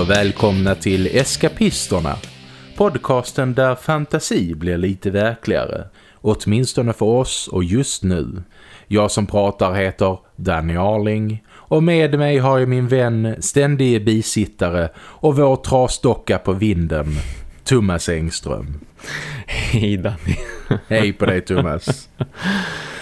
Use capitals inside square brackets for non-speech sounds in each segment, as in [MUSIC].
Och välkomna till Eskapisterna. Podcasten där fantasi blir lite verkligare. Åtminstone för oss och just nu. Jag som pratar heter Danny Arling och med mig har jag min vän, ständige bisittare och vår trasdocka på vinden, Thomas Engström. Hej Danny. Hej på dig Thomas. [LAUGHS]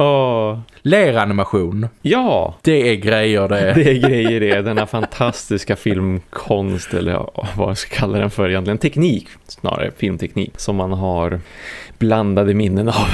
Åh, Leranimation, ja, det är grejer det. [LAUGHS] det är grejer det. Denna fantastiska filmkonst, eller vad jag ska kalla den för egentligen. Teknik, snarare filmteknik, som man har blandade minnen av.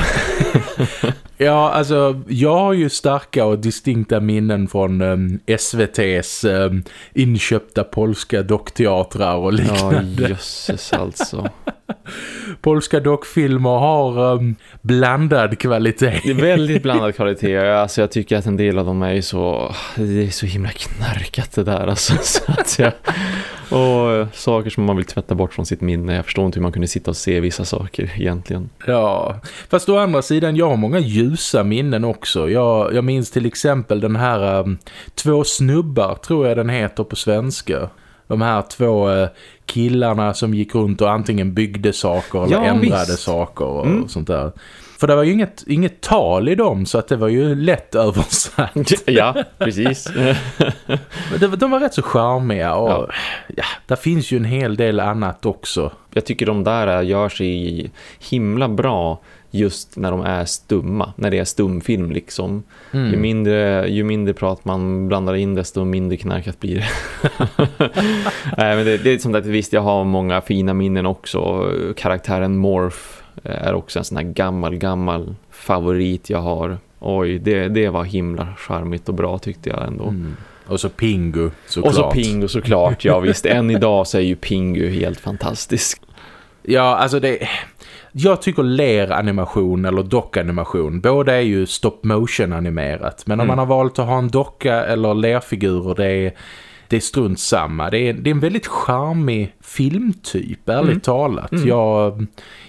[LAUGHS] Ja, alltså jag har ju starka och distinkta minnen från um, SVTs um, inköpta polska dockteatrar och Ja, liknande. jösses alltså. [LAUGHS] Polska dockfilmer har um, blandad kvalitet. Det är väldigt [LAUGHS] blandad kvalitet. Alltså jag tycker att en del av dem är så... Det är så himla knarkat det där. Alltså, [LAUGHS] så att jag, och saker som man vill tvätta bort från sitt minne. Jag förstår inte hur man kunde sitta och se vissa saker egentligen. Ja, fast å andra sidan, jag har många ljusa minnen också. Jag, jag minns till exempel den här um, Två snubbar, tror jag den heter på svenska. De här två uh, killarna som gick runt och antingen byggde saker eller Ja, ändrade visst. saker och Mm. sånt där. För det var ju inget, inget tal i dem så att det var ju lätt [LAUGHS] översatt. Ja, precis. [LAUGHS] Det, de var rätt så charmiga och ja. Ja. där finns ju en hel del annat också. Jag tycker de där gör sig himla bra just när de är stumma, när det är stumfilm liksom. Mm. Ju, mindre, ju mindre prat man blandar in desto mindre knarkat blir det. [LAUGHS] Nej, men det, det är som att visst jag har många fina minnen också. Karaktären Morph är också en sån här gammal, gammal favorit jag har. Oj, det, det var himla charmigt och bra tyckte jag ändå. Mm. Och så Pingu såklart. Och så Pingu såklart, ja visst. Än idag så är ju Pingu helt fantastisk. Ja, alltså det... Jag tycker leranimation eller dockanimation, båda är ju stop motion animerat. Men om Mm. man har valt att ha en docka eller lerfigurer, det är, det är strunt samma. Det är, det är en väldigt charmig filmtyp, ärligt Mm. talat. Mm. Jag,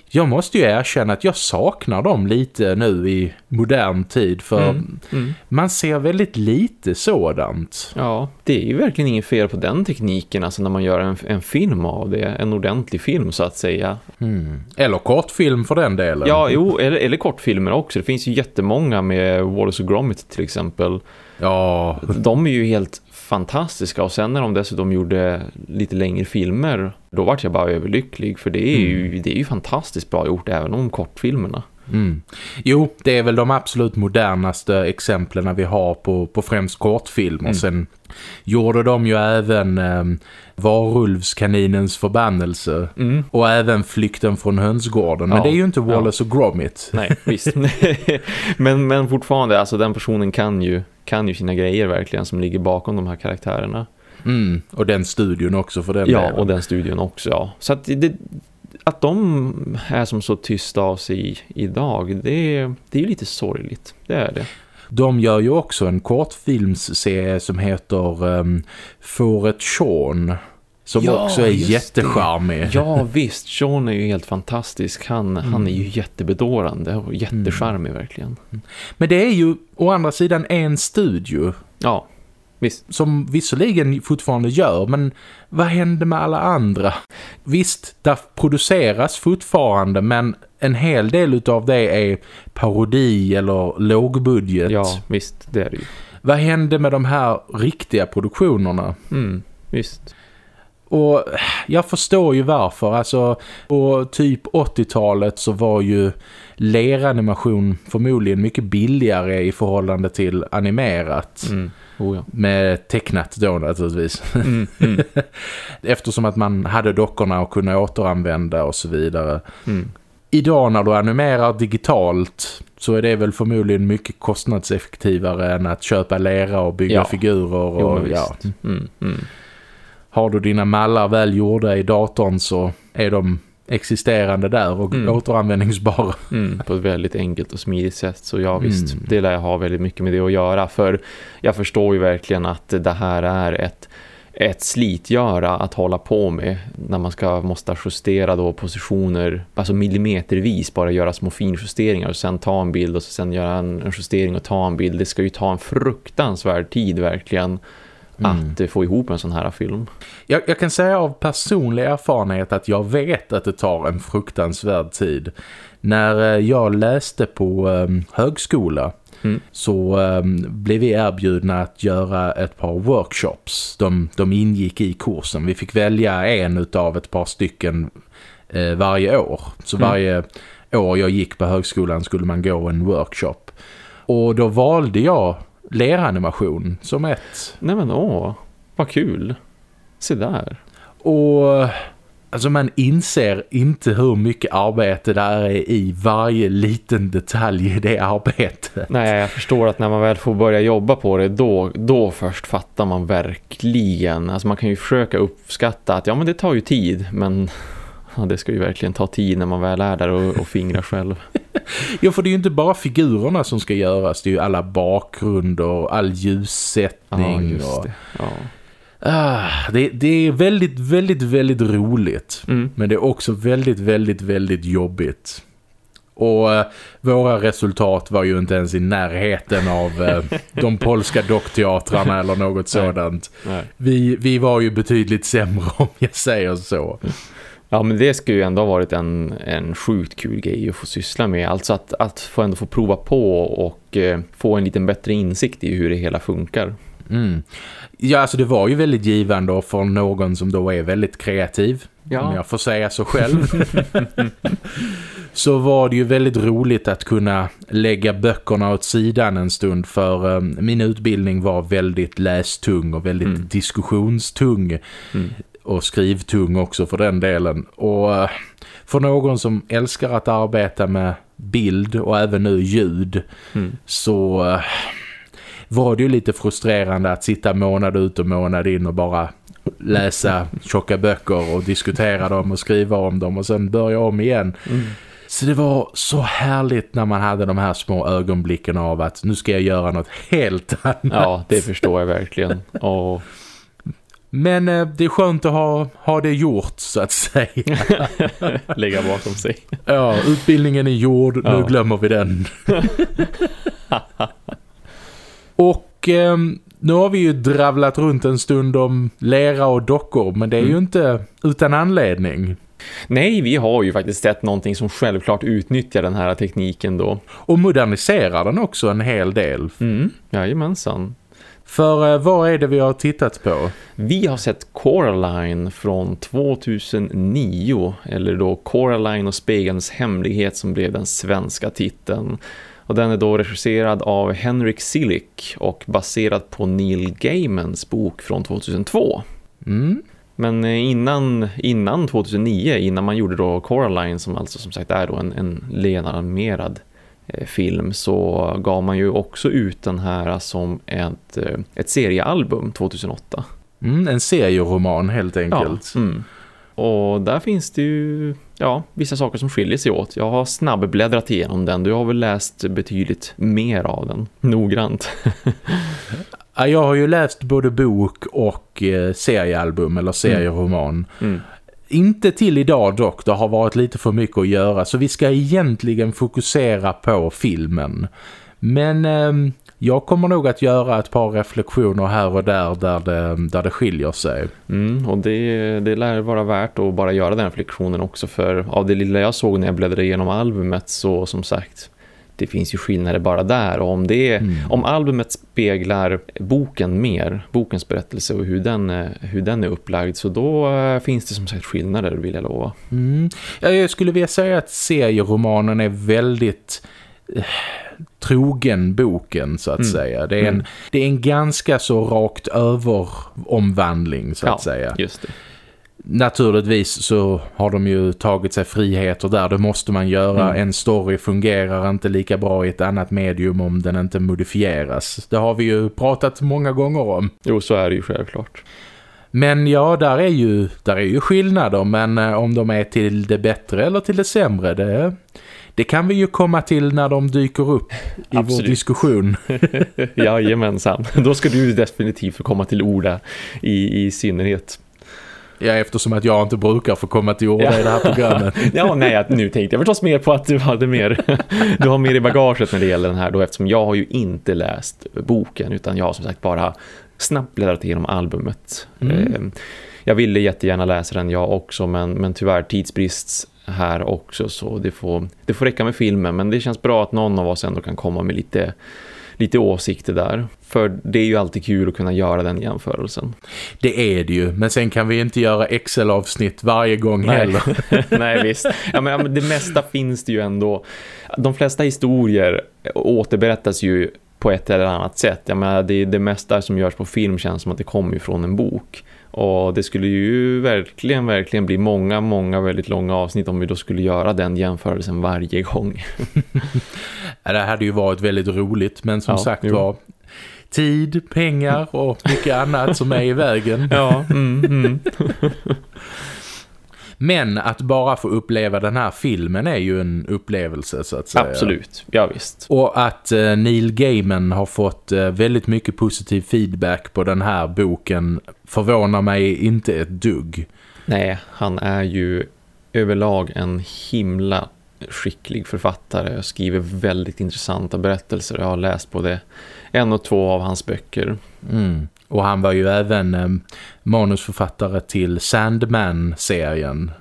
jag måste ju erkänna att jag saknar dem lite nu i modern tid. För Mm. Mm. man ser väldigt lite sådant. Ja, det är ju verkligen inget fel på den tekniken alltså när man gör en, en film av det, en ordentlig film så att säga. Mm. Eller kortfilm för den delen. Ja, jo, eller, eller kortfilmer också. Det finns ju jättemånga med Wallace och Gromit till exempel. Ja, De är ju helt fantastiska. Och sen när de dessutom gjorde lite längre filmer då vart jag bara överlycklig. För det är ju, det är ju fantastiskt bra gjort även om kortfilmerna. Mm. Jo, det är väl de absolut modernaste exemplen vi har på, på främst kortfilmer. Mm. Sen gjorde de ju även eh, Varulvskaninens förbannelse Mm. och även Flykten från hönsgården. Men Ja, det är ju inte ja. Wallace och Gromit. Nej, visst. [LAUGHS] men, men fortfarande, alltså den personen kan ju, kan ju sina grejer verkligen som ligger bakom de här karaktärerna. Mm. Och den studion också för den Ja, delen. och den studion också, ja. Så att, det, att de är som så tysta av sig idag, det, är- det är ju lite sorgligt. Det är det. De gör ju också en kortfilmsserie som heter um, Fåret Sean. Som Ja, också är jättecharmig. Ja, visst. Sean är ju helt fantastisk. Han, han Mm. är ju jättebedårande och jättecharmig verkligen. Men det är ju å andra sidan en studio Ja, visst. som visserligen fortfarande gör, men vad hände med alla andra? Visst, där produceras fortfarande, men en hel del av det är parodi eller lågbudget. Ja, visst. Det är det ju. Vad hände med de här riktiga produktionerna? Mm, visst. Och jag förstår ju varför. Alltså på typ 80-talet så var ju leranimation förmodligen mycket billigare i förhållande till animerat. Mm. Oh, ja. Med tecknat då naturligtvis. Mm, mm, [LAUGHS] Eftersom att man hade dockorna och kunde återanvända och så vidare. mm. Idag när du animerar digitalt så är det väl förmodligen mycket kostnadseffektivare än att köpa lera och bygga Ja. figurer. Jo, Och, men ja. Mm, mm. Har du dina mallar väl gjorda i datorn så är de existerande där och Mm. återanvändningsbara. Mm, på ett väldigt enkelt och smidigt sätt. Så ja visst, Mm. det lär jag ha väldigt mycket med det att göra. För jag förstår ju verkligen att det här är ett, ett slitgöra att hålla på med. När man ska måste justera då positioner, alltså millimetervis bara göra små finjusteringar och sen ta en bild och sen göra en, en justering och ta en bild. Det ska ju ta en fruktansvärd tid verkligen mm. att få ihop en sån här film. Jag, jag, kan säga av personlig erfarenhet att jag vet att det tar en fruktansvärd tid. När eh, jag läste på um, högskola mm. så um, blev vi erbjudna att göra ett par workshops. De, de ingick i kursen. Vi fick välja en av ett par stycken eh, varje år. Så mm. varje år jag gick på högskolan skulle man gå en workshop. Och då valde jag leranimation som ett. Nej men åh, vad kul. Se där. Och alltså man inser inte hur mycket arbete det är i varje liten detalj i det arbetet. Nej, jag förstår att när man väl får börja jobba på det, då, då först fattar man verkligen. Alltså man kan ju försöka uppskatta att ja men det tar ju tid, men Ja, det ska ju verkligen ta tid när man väl är där och, och fingrar själv. [LAUGHS] ja, för det är ju inte bara figurerna som ska göras. Det är ju alla bakgrunder, all ljussättning. Ja, det. Ja. Ah, det, det, är väldigt, väldigt, väldigt roligt. Mm. Men det är också väldigt, väldigt, väldigt jobbigt. Och eh, våra resultat var ju inte ens i närheten av eh, [LAUGHS] de polska dockteatrarna eller något sådant. Nej. Vi, vi var ju betydligt sämre [LAUGHS] om jag säger så. Ja men det skulle ju ändå ha varit en, en sjukt kul grej att få syssla med. Alltså att, att få ändå få prova på och eh, få en liten bättre insikt i hur det hela funkar. Mm. Ja alltså det var ju väldigt givande för någon som då är väldigt kreativ. Ja. Om jag får säga så själv. [LAUGHS] så var det ju väldigt roligt att kunna lägga böckerna åt sidan en stund för um, min utbildning var väldigt lästung och väldigt mm. diskussionstung. Mm och skrivtung också för den delen. Och eh, för någon som älskar att arbeta med bild och även nu ljud mm. så eh, var det ju lite frustrerande att sitta månad ut och månad in och bara läsa tjocka böcker och diskutera dem och skriva om dem och sen börja om igen. Mm. Så det var så härligt när man hade de här små ögonblicken av att nu ska jag göra något helt [LAUGHS] annat. Ja, det förstår jag verkligen. Och men eh, det är skönt att ha, ha det gjort så att säga. [LAUGHS] Lägga bakom sig. Ja, utbildningen är gjord. Ja. Nu glömmer vi den. [LAUGHS] och eh, nu har vi ju dravlat runt en stund om lera och dockor. Men det är mm. ju inte utan anledning. Nej, vi har ju faktiskt sett någonting som självklart utnyttjar den här tekniken då. Och moderniserar den också en hel del. Mm, jajamensan. För eh, vad är det vi har tittat på? Vi har sett Coraline från 2009 eller då Coraline och spegelns hemlighet som blev den svenska titeln. Och den är då regisserad av Henrik Silic och baserad på Neil Gaimans bok från 2002. Mm. Men eh, innan, innan 2009, innan man gjorde då Coraline som alltså som sagt är då en, en lenaranimerad Eh, film så gav man ju också ut den här som ett, eh, ett seriealbum 2008. Mm, en serieroman helt enkelt. Ja, mm. Och där finns det ju ja, vissa saker som skiljer sig åt. Jag har snabbbläddrat igenom den. Du har väl läst betydligt mer av den. Noggrant. jag har ju läst både bok och eh, seriealbum eller serieroman. Mm. Inte till idag dock, det har varit lite för mycket att göra så vi ska egentligen fokusera på filmen. Men eh, jag kommer nog att göra ett par reflektioner här och där där det, där det skiljer sig. Mm, och det, det lär vara värt att bara göra den reflektionen också för av det lilla jag såg när jag bläddrade igenom albumet så som sagt det finns ju skillnader bara där och om, det, mm. om albumet speglar boken mer, bokens berättelse och hur den, hur den är upplagd så då eh, finns det som sagt skillnader vill jag lova. Mm. Jag skulle vilja säga att serieromanen är väldigt eh, trogen boken så att mm. säga. Det är, en, mm. det är en ganska så rakt över omvandling så att ja, säga. just det naturligtvis så har de ju tagit sig friheter där. Det måste man göra. Mm. En story fungerar inte lika bra i ett annat medium om den inte modifieras. Det har vi ju pratat många gånger om. Jo, så är det ju självklart. Men ja, där är ju, där är ju skillnader. Men eh, om de är till det bättre eller till det sämre, det, det kan vi ju komma till när de dyker upp i Absolut. vår diskussion. [LAUGHS] Jajamensan. Då ska du definitivt komma till orda i, i synnerhet. Ja, eftersom att jag inte brukar få komma till orda ja. i det här programmet. [LAUGHS] ja, nej, nu tänkte jag förstås mer på att du hade mer [LAUGHS] du har mer i bagaget när det gäller den här då eftersom jag har ju inte läst boken utan jag har som sagt bara snabbt bläddrat igenom albumet. Mm. Ehm, jag ville jättegärna läsa den jag också men, men tyvärr tidsbrist här också så det får, det får räcka med filmen men det känns bra att någon av oss ändå kan komma med lite lite åsikter där. För det är ju alltid kul att kunna göra den jämförelsen. Det är det ju, men sen kan vi inte göra Excel-avsnitt varje gång Nej. heller. [LAUGHS] Nej, visst. Ja, men, det mesta finns det ju ändå. De flesta historier återberättas ju på ett eller annat sätt. Jag menar, det, det mesta som görs på film känns som att det kommer ifrån en bok. Och det skulle ju verkligen, verkligen bli många, många väldigt långa avsnitt om vi då skulle göra den jämförelsen varje gång. [LAUGHS] det hade ju varit väldigt roligt, men som ja, sagt var tid, pengar och mycket annat som är i vägen. Ja, mm, mm. [LAUGHS] Men att bara få uppleva den här filmen är ju en upplevelse så att säga. Absolut, ja visst. Och att eh, Neil Gaiman har fått eh, väldigt mycket positiv feedback på den här boken förvånar mig inte ett dugg. Nej, han är ju överlag en himla skicklig författare och skriver väldigt intressanta berättelser. Jag har läst både en och två av hans böcker. Mm. Och han var ju även eh, manusförfattare till Sandman-serien.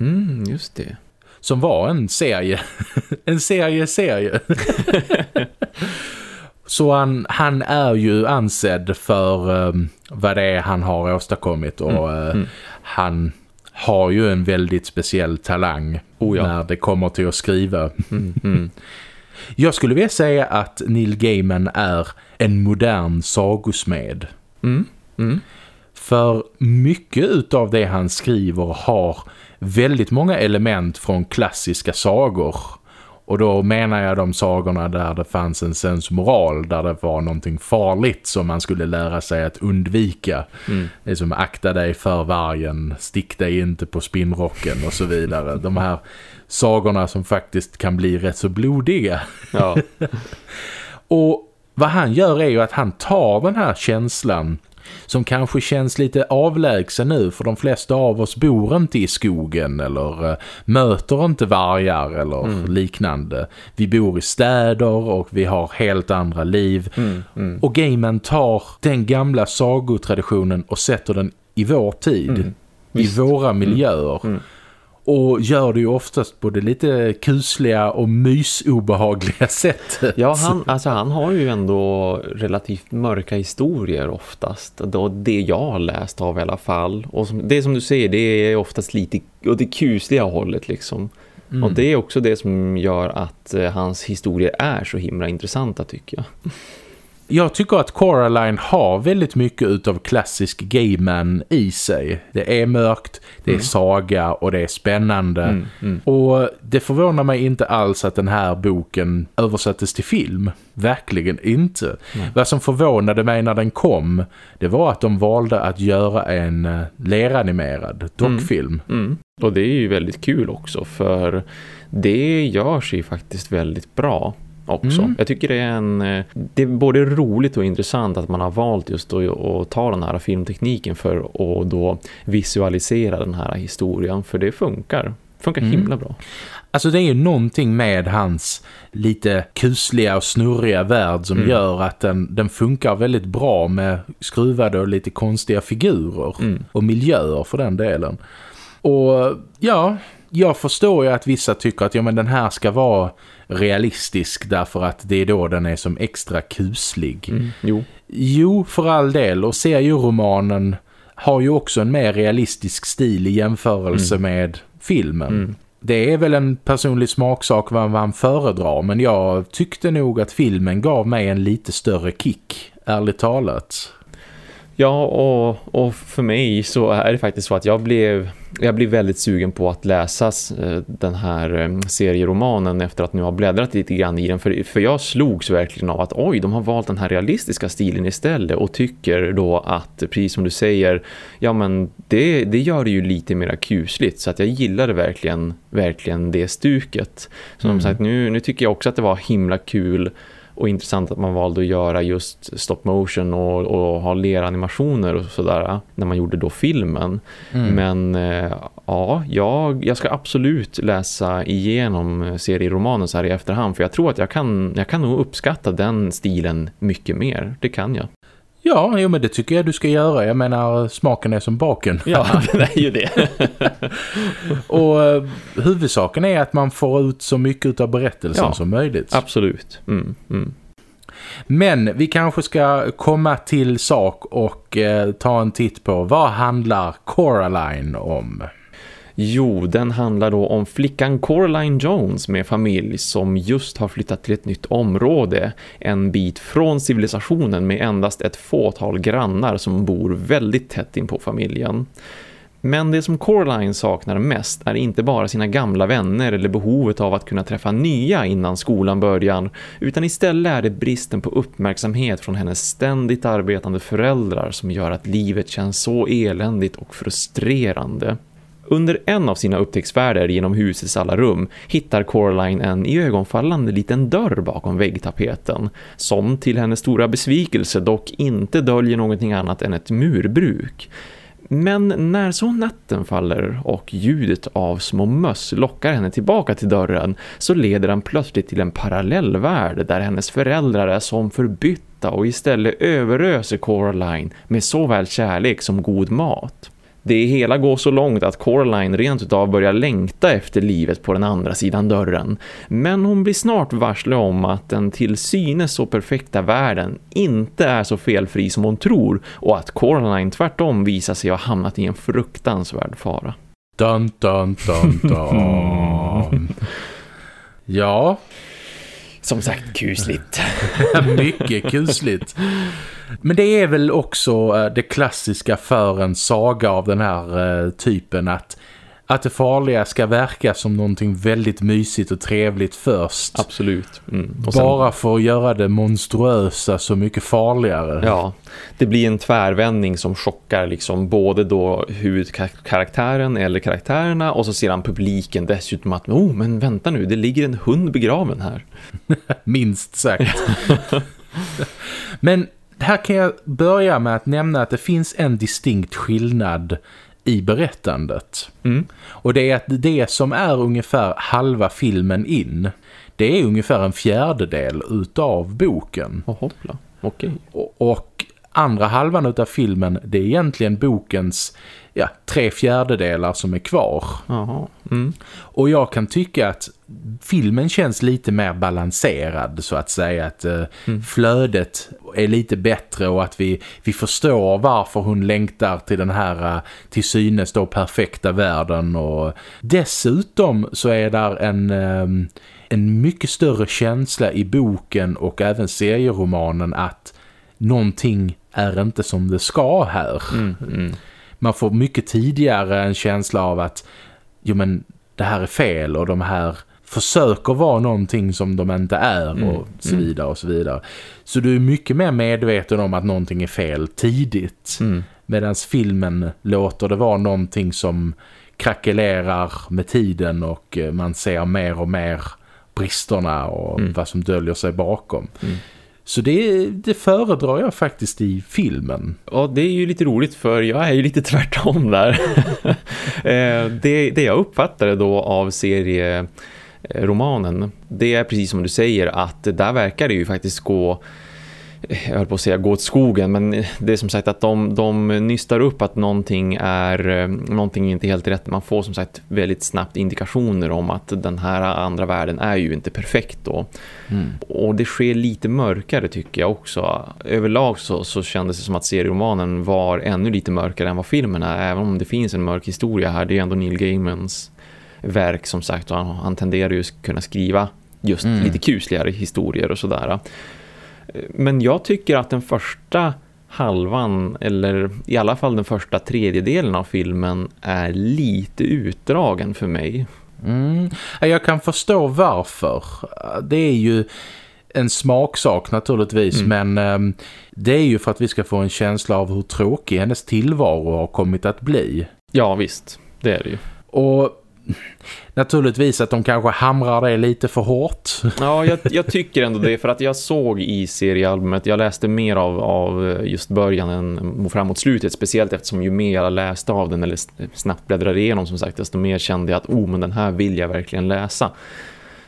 Mm, just det. Som var en serie. [LAUGHS] en serie-serie. [LAUGHS] Så han, han är ju ansedd för um, vad det är han har åstadkommit och mm. Uh, han har ju en väldigt speciell talang oh ja. när det kommer till att skriva. Mm, mm. Jag skulle vilja säga att Neil Gaiman är en modern sagosmed. Mm. Mm. För mycket av det han skriver har väldigt många element från klassiska sagor. Och då menar jag de sagorna där det fanns en sensmoral, där det var någonting farligt som man skulle lära sig att undvika. Mm. Det är som akta dig för vargen, stick dig inte på spinnrocken och så vidare. De här sagorna som faktiskt kan bli rätt så blodiga. Ja. [LAUGHS] och vad han gör är ju att han tar den här känslan som kanske känns lite avlägsen nu för de flesta av oss bor inte i skogen eller uh, möter inte vargar eller mm. liknande. Vi bor i städer och vi har helt andra liv. Mm, mm. Och gamen tar den gamla sagotraditionen och sätter den i vår tid. Mm. I våra mm. miljöer. Och gör det ju oftast på det lite kusliga och mysobehagliga [LAUGHS] sättet. Ja, han, alltså han har ju ändå relativt mörka historier oftast. Då det jag har läst av i alla fall. Och som, det som du säger, det är oftast lite åt det kusliga hållet liksom. Mm. Och det är också det som gör att eh, hans historier är så himla intressanta tycker jag. Jag tycker att Coraline har väldigt mycket av klassisk gayman i sig. Det är mörkt, det är mm. saga och det är spännande. Mm, mm. Och det förvånar mig inte alls att den här boken översattes till film. Verkligen inte. Vad som förvånade mig när den kom, det var att de valde att göra en uh, leranimerad dockfilm. Mm, mm. Och det är ju väldigt kul också för det gör sig faktiskt väldigt bra också. Mm. Jag tycker det är en eh, det är både roligt och intressant att man har valt just att, ta den här filmtekniken för att då visualisera den här historien för det funkar. Funkar mm. himla bra. Alltså det är ju någonting med hans lite kusliga och snurriga värld som mm. gör att den, den funkar väldigt bra med skruvade och lite konstiga figurer mm. och miljöer för den delen. Och ja, jag förstår ju att vissa tycker att ja, men den här ska vara realistisk därför att det är då den är som extra kuslig. Mm, jo. jo, för all del. Och serieromanen har ju också en mer realistisk stil i jämförelse mm. med filmen. Mm. Det är väl en personlig smaksak vad man föredrar men jag tyckte nog att filmen gav mig en lite större kick, ärligt talat. Ja, och, och för mig så är det faktiskt så att jag blev, jag blev väldigt sugen på att läsa eh, den här eh, serieromanen efter att nu ha bläddrat lite grann i den. För, för jag slogs verkligen av att oj, de har valt den här realistiska stilen istället och tycker då att, precis som du säger, ja men det, det gör det ju lite mer kusligt. Så att jag gillade verkligen, verkligen det stuket. Så mm. som sagt, nu, nu tycker jag också att det var himla kul Och intressant att man valde att göra just stop motion och, och ha leranimationer och sådär när man gjorde då filmen. Mm. Men eh, ja, jag, jag ska absolut läsa igenom serieromanen så här i efterhand. För jag tror att jag kan, jag kan nog uppskatta den stilen mycket mer. Det kan jag. Ja, jo, men det tycker jag du ska göra. Jag menar, smaken är som baken. Ja, [LAUGHS] det är ju det. [LAUGHS] och uh, huvudsaken är att man får ut så mycket av berättelsen ja, som möjligt. Absolut. Mm, mm. Men vi kanske ska komma till sak och uh, ta en titt på vad handlar Coraline om? Jo, den handlar då om flickan Coraline Jones med familj som just har flyttat till ett nytt område. En bit från civilisationen med endast ett fåtal grannar som bor väldigt tätt in på familjen. Men det som Coraline saknar mest är inte bara sina gamla vänner eller behovet av att kunna träffa nya innan skolan börjar utan istället är det bristen på uppmärksamhet från hennes ständigt arbetande föräldrar som gör att livet känns så eländigt och frustrerande. Under en av sina upptäcktsfärder genom husets alla rum hittar Coraline en ögonfallande liten dörr bakom väggtapeten som till hennes stora besvikelse dock inte döljer någonting annat än ett murbruk. Men när så natten faller och ljudet av små möss lockar henne tillbaka till dörren så leder den plötsligt till en parallellvärld där hennes föräldrar är som förbytta och istället överöser Coraline med såväl kärlek som god mat. Det hela går så långt att Coraline rent utav börjar längta efter livet på den andra sidan dörren. Men hon blir snart varsle om att den till synes så perfekta världen inte är så felfri som hon tror och att Coraline tvärtom visar sig ha hamnat i en fruktansvärd fara. Dun, dun, dun, dun. [LAUGHS] ja, som sagt, kusligt. [LAUGHS] Mycket kusligt. Men det är väl också eh, det klassiska för en saga av den här eh, typen att att det farliga ska verka som någonting väldigt mysigt och trevligt först. Absolut. Mm. Bara för att göra det monstruösa så mycket farligare. Ja, det blir en tvärvändning som chockar liksom både då huvudkaraktären eller karaktärerna och så ser han publiken dessutom att oh men vänta nu, det ligger en hund begraven här. [LAUGHS] Minst sagt. [LAUGHS] men här kan jag börja med att nämna att det finns en distinkt skillnad i berättandet. Mm. Och det är att det som är ungefär halva filmen in, det är ungefär en fjärdedel utav boken. Oh, hoppla. Okay. Och, och andra halvan utav filmen, det är egentligen bokens ja, tre fjärdedelar som är kvar. Mm. Och jag kan tycka att filmen känns lite mer balanserad så att säga. Att uh, mm. flödet är lite bättre och att vi, vi förstår varför hon längtar till den här uh, till synes då perfekta världen. Och dessutom så är där en... Um, en mycket större känsla i boken och även serieromanen att någonting är inte som det ska här. Mm, mm man får mycket tidigare en känsla av att jo men det här är fel och de här försöker vara någonting som de inte är mm. och så mm. vidare och så vidare. Så du är mycket mer medveten om att någonting är fel tidigt. Mm. Medan filmen låter det vara någonting som krackelerar med tiden och eh, man ser mer och mer bristerna och mm. vad som döljer sig bakom. Mm. Så det, det föredrar jag faktiskt i filmen. Ja, det är ju lite roligt för jag är ju lite tvärtom där. [LAUGHS] Eh, det, det jag uppfattade då av serieromanen, det är precis som du säger att där verkar det ju faktiskt gå jag höll på att säga gå åt skogen men det är som sagt att de, de nystar upp att någonting är eh, någonting inte helt rätt. Man får som sagt väldigt snabbt indikationer om att den här andra världen är ju inte perfekt då. Mm. Och det sker lite mörkare tycker jag också. Överlag så, så kändes det som att serieromanen var ännu lite mörkare än vad filmen är. Även om det finns en mörk historia här. Det är ändå Neil Gaimans verk som sagt han, han tenderar ju att kunna skriva just mm. lite kusligare historier och sådär. Men jag tycker att den första halvan, eller i alla fall den första tredjedelen av filmen är lite utdragen för mig. Mm. Jag kan förstå varför. Det är ju en smaksak naturligtvis mm. men um, det är ju för att vi ska få en känsla av hur tråkig hennes tillvaro har kommit att bli. Ja visst, det är det ju. Och naturligtvis att de kanske hamrar det lite för hårt. Ja, [LAUGHS] jag, jag, tycker ändå det för att jag såg i seriealbumet, jag läste mer av, av just början än framåt slutet, speciellt eftersom ju mer jag läste av den eller snabbt bläddrade igenom som sagt, desto mer kände jag att oh, men den här vill jag verkligen läsa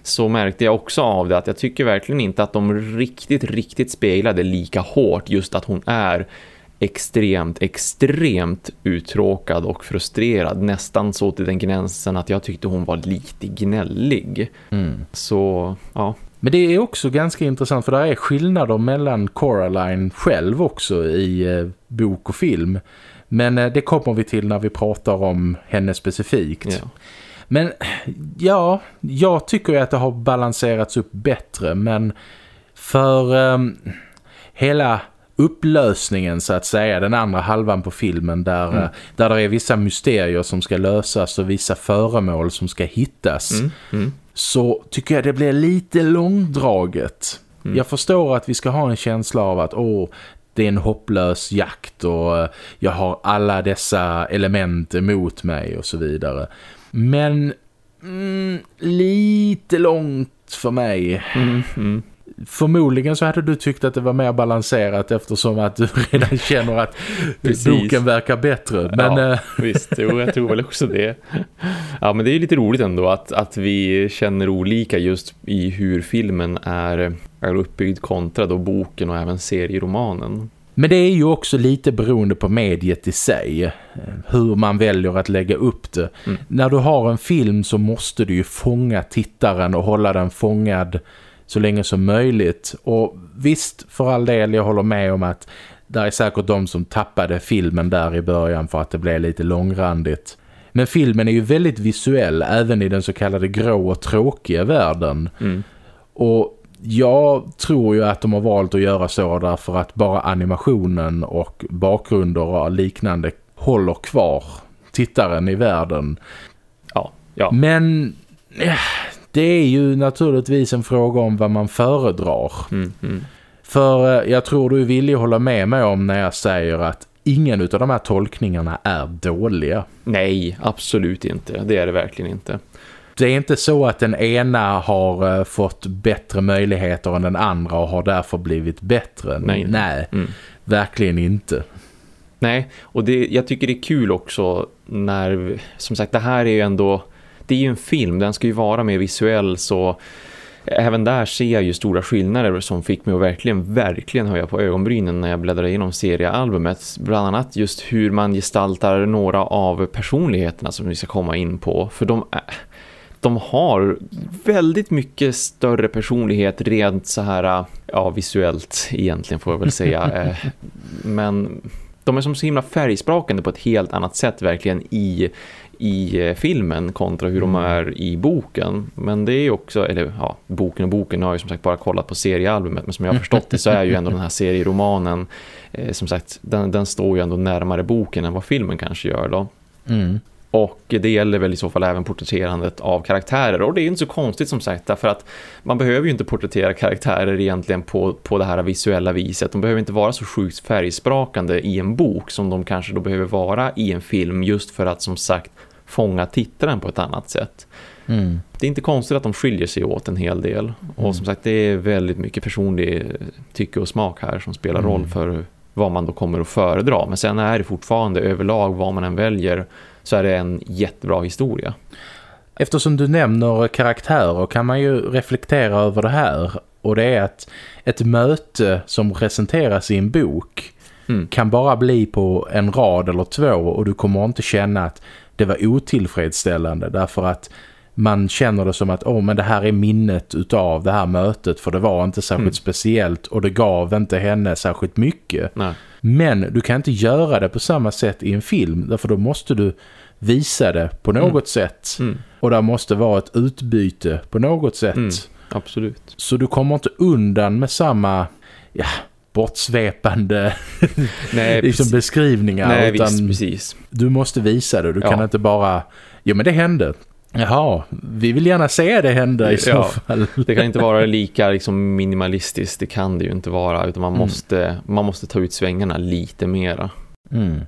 så märkte jag också av det att jag tycker verkligen inte att de riktigt, riktigt speglade lika hårt just att hon är extremt, extremt uttråkad och frustrerad. Nästan så till den gränsen att jag tyckte hon var lite gnällig. Mm. Så, ja. Men det är också ganska intressant för det är skillnader mellan Coraline själv också i eh, bok och film. Men eh, det kommer vi till när vi pratar om henne specifikt. Ja. Men ja, jag tycker att det har balanserats upp bättre men för um, hela upplösningen så att säga, den andra halvan på filmen där, mm. där det är vissa mysterier som ska lösas och vissa föremål som ska hittas mm. Mm. så tycker jag det blir lite långdraget. Mm. Jag förstår att vi ska ha en känsla av att åh, det är en hopplös jakt och eh, jag har alla dessa element emot mig och så vidare. Men mm, lite långt för mig. Förmodligen så hade du tyckt att det var mer balanserat eftersom att du [LAUGHS] redan känner att boken verkar bättre. Men, ja, äh... [LAUGHS] visst, jo, jag tror väl också det. Ja, men det är lite roligt ändå att, att vi känner olika just i hur filmen är, är uppbyggd kontra då boken och även serieromanen. Men det är ju också lite beroende på mediet i sig. Hur man väljer att lägga upp det. Mm. När du har en film så måste du ju fånga tittaren och hålla den fångad så länge som möjligt. Och visst, för all del, jag håller med om att det är säkert de som tappade filmen där i början för att det blev lite långrandigt. Men filmen är ju väldigt visuell även i den så kallade grå och tråkiga världen. Mm. Och jag tror ju att de har valt att göra så därför att bara animationen och bakgrunder och liknande håller kvar tittaren i världen. Ja, ja. Men det är ju naturligtvis en fråga om vad man föredrar. Mm, mm. För eh, jag tror du villig att hålla med mig om när jag säger att ingen av de här tolkningarna är dåliga. Nej, absolut inte. Det är det verkligen inte det är inte så att den ena har uh, fått bättre möjligheter än den andra och har därför blivit bättre. Nej, Nej mm. verkligen inte. Nej, och det, jag tycker det är kul också när, som sagt, det här är ju ändå, det är ju en film, den ska ju vara mer visuell så även där ser jag ju stora skillnader som fick mig att verkligen, verkligen höja på ögonbrynen när jag bläddrade igenom seriealbumet. Bland annat just hur man gestaltar några av personligheterna som vi ska komma in på. För de de har väldigt mycket större personlighet rent så här, ja visuellt egentligen får jag väl säga. [LAUGHS] Eh, men de är som så himla färgsprakande på ett helt annat sätt verkligen i, i eh, filmen kontra hur de mm. är i boken. Men det är också, eller ja, boken och boken har ju som sagt bara kollat på seriealbumet. Men som jag har förstått det så är ju ändå den här serieromanen, eh, som sagt, den, den står ju ändå närmare boken än vad filmen kanske gör då. Mm. Och det gäller väl i så fall även porträtterandet av karaktärer. Och det är inte så konstigt som sagt därför att man behöver ju inte porträttera karaktärer egentligen på, på det här visuella viset. De behöver inte vara så sjukt färgsprakande i en bok som de kanske då behöver vara i en film just för att som sagt fånga tittaren på ett annat sätt. Mm. Det är inte konstigt att de skiljer sig åt en hel del. Mm. Och som sagt det är väldigt mycket personlig tycke och smak här som spelar roll mm. för vad man då kommer att föredra. Men sen är det fortfarande överlag vad man än väljer så är det en jättebra historia. Eftersom du nämner karaktärer kan man ju reflektera över det här. Och det är att ett möte som presenteras i en bok mm. kan bara bli på en rad eller två och du kommer inte känna att det var otillfredsställande därför att man känner det som att oh, men det här är minnet utav det här mötet för det var inte särskilt mm. speciellt och det gav inte henne särskilt mycket. Nej. Men du kan inte göra det på samma sätt i en film därför då måste du visa det på något mm. sätt. Mm. Och där måste vara ett utbyte på något sätt. Mm. Absolut. Så du kommer inte undan med samma ja, bortsvepande [LAUGHS] Nej, [LAUGHS] liksom beskrivningar. Nej, utan visst, precis. Du måste visa det. Du ja. kan inte bara, ja men det hände. Jaha, vi vill gärna se det hända i så ja, fall. Det kan inte vara [LAUGHS] lika liksom, minimalistiskt, det kan det ju inte vara. Utan man, mm. måste, man måste ta ut svängarna lite mera. Mm.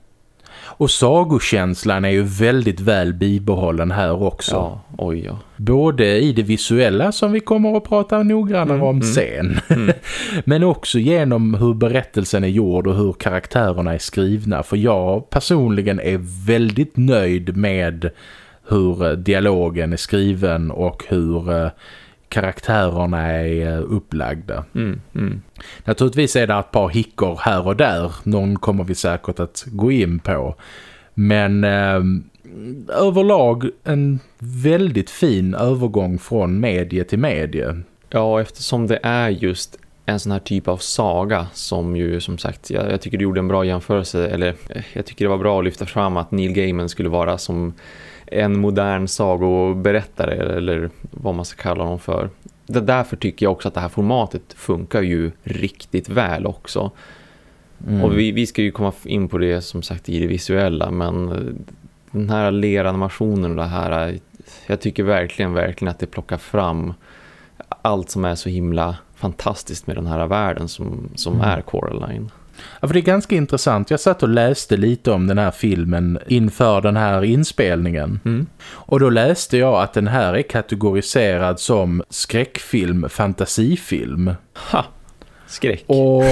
Och sagokänslan är ju väldigt väl bibehållen här också. Ja, oj ja. Både i det visuella som vi kommer att prata noggrannare mm, om mm, sen. Mm. [LAUGHS] Men också genom hur berättelsen är gjord och hur karaktärerna är skrivna. För jag personligen är väldigt nöjd med hur dialogen är skriven och hur eh, karaktärerna är eh, upplagda. Mm, mm. Naturligtvis är det ett par hickor här och där. Någon kommer vi säkert att gå in på. Men eh, överlag en väldigt fin övergång från medie till medie. Ja, eftersom det är just en sån här typ av saga som ju som sagt, jag, jag, tycker du gjorde en bra jämförelse eller eh, jag tycker det var bra att lyfta fram att Neil Gaiman skulle vara som en modern sagoberättare eller vad man ska kalla honom för. Det därför tycker jag också att det här formatet funkar ju riktigt väl också. Mm. Och vi, vi ska ju komma in på det som sagt i det visuella men den här leranimationen och det här jag tycker verkligen, verkligen att det plockar fram allt som är så himla fantastiskt med den här världen som, som mm. är Coraline. Ja, för det är ganska intressant. Jag satt och läste lite om den här filmen inför den här inspelningen. Mm. Och då läste jag att den här är kategoriserad som skräckfilm, fantasifilm. Ha, skräck. Och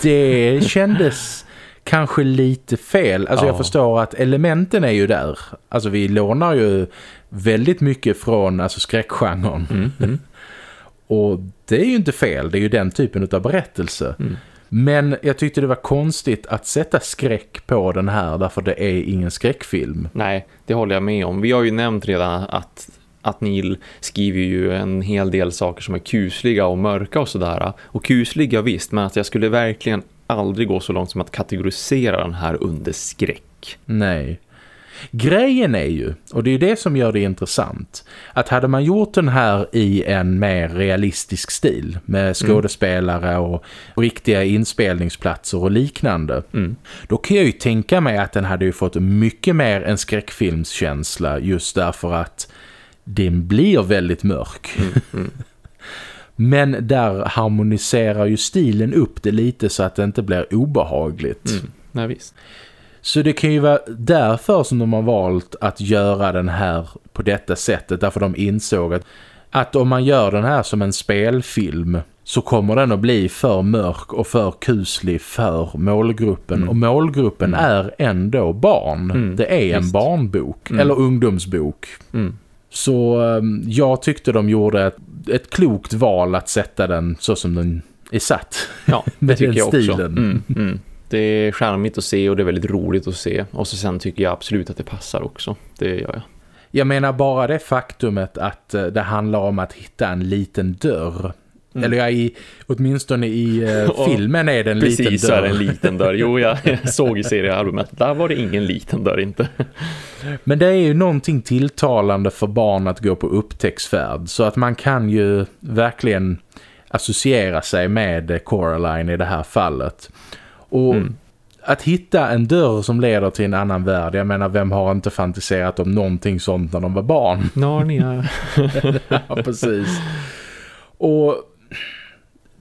det kändes kanske lite fel. Alltså ja. jag förstår att elementen är ju där. Alltså vi lånar ju väldigt mycket från alltså skräckgenren. Mm. Mm. [LAUGHS] Och det är ju inte fel, det är ju den typen av berättelse. Mm. Men jag tyckte det var konstigt att sätta skräck på den här därför det är ingen skräckfilm. Nej, det håller jag med om. Vi har ju nämnt redan att, att Neil skriver ju en hel del saker som är kusliga och mörka och sådär. Och kusliga visst, men att jag skulle verkligen aldrig gå så långt som att kategorisera den här under skräck. Nej. Grejen är ju, och det är det som gör det intressant, att hade man gjort den här i en mer realistisk stil med skådespelare och riktiga inspelningsplatser och liknande, mm. då kan jag ju tänka mig att den hade ju fått mycket mer en skräckfilmskänsla just därför att den blir väldigt mörk. Mm. Mm. [LAUGHS] Men där harmoniserar ju stilen upp det lite så att det inte blir obehagligt. Mm. Nej, visst. Så det kan ju vara därför som de har valt att göra den här på detta sättet. Därför de insåg att, att om man gör den här som en spelfilm så kommer den att bli för mörk och för kuslig för målgruppen. Mm. Och målgruppen mm. är ändå barn. Mm. Det är en Just. barnbok mm. eller ungdomsbok. Mm. Så um, jag tyckte de gjorde ett, ett klokt val att sätta den så som den är satt. Ja, [LAUGHS] det tycker jag också. Det är charmigt att se och det är väldigt roligt att se. Och så sen tycker jag absolut att det passar också. Det gör jag. Jag menar bara det faktumet att eh, det handlar om att hitta en liten dörr. Mm. Eller ja, i, åtminstone i [LAUGHS] uh, filmen är det en liten dörr. Precis, är det en liten dörr. Jo, jag [LAUGHS] [LAUGHS] såg i seriealbumet. Där var det ingen liten dörr inte. Men det är ju någonting tilltalande för barn att gå på upptäcktsfärd. Så att man kan ju verkligen associera sig med Coraline i det här fallet. Och mm. att hitta en dörr som leder till en annan värld, jag menar vem har inte fantiserat om någonting sånt när de var barn? [LAUGHS] Narnia. ja, precis. Och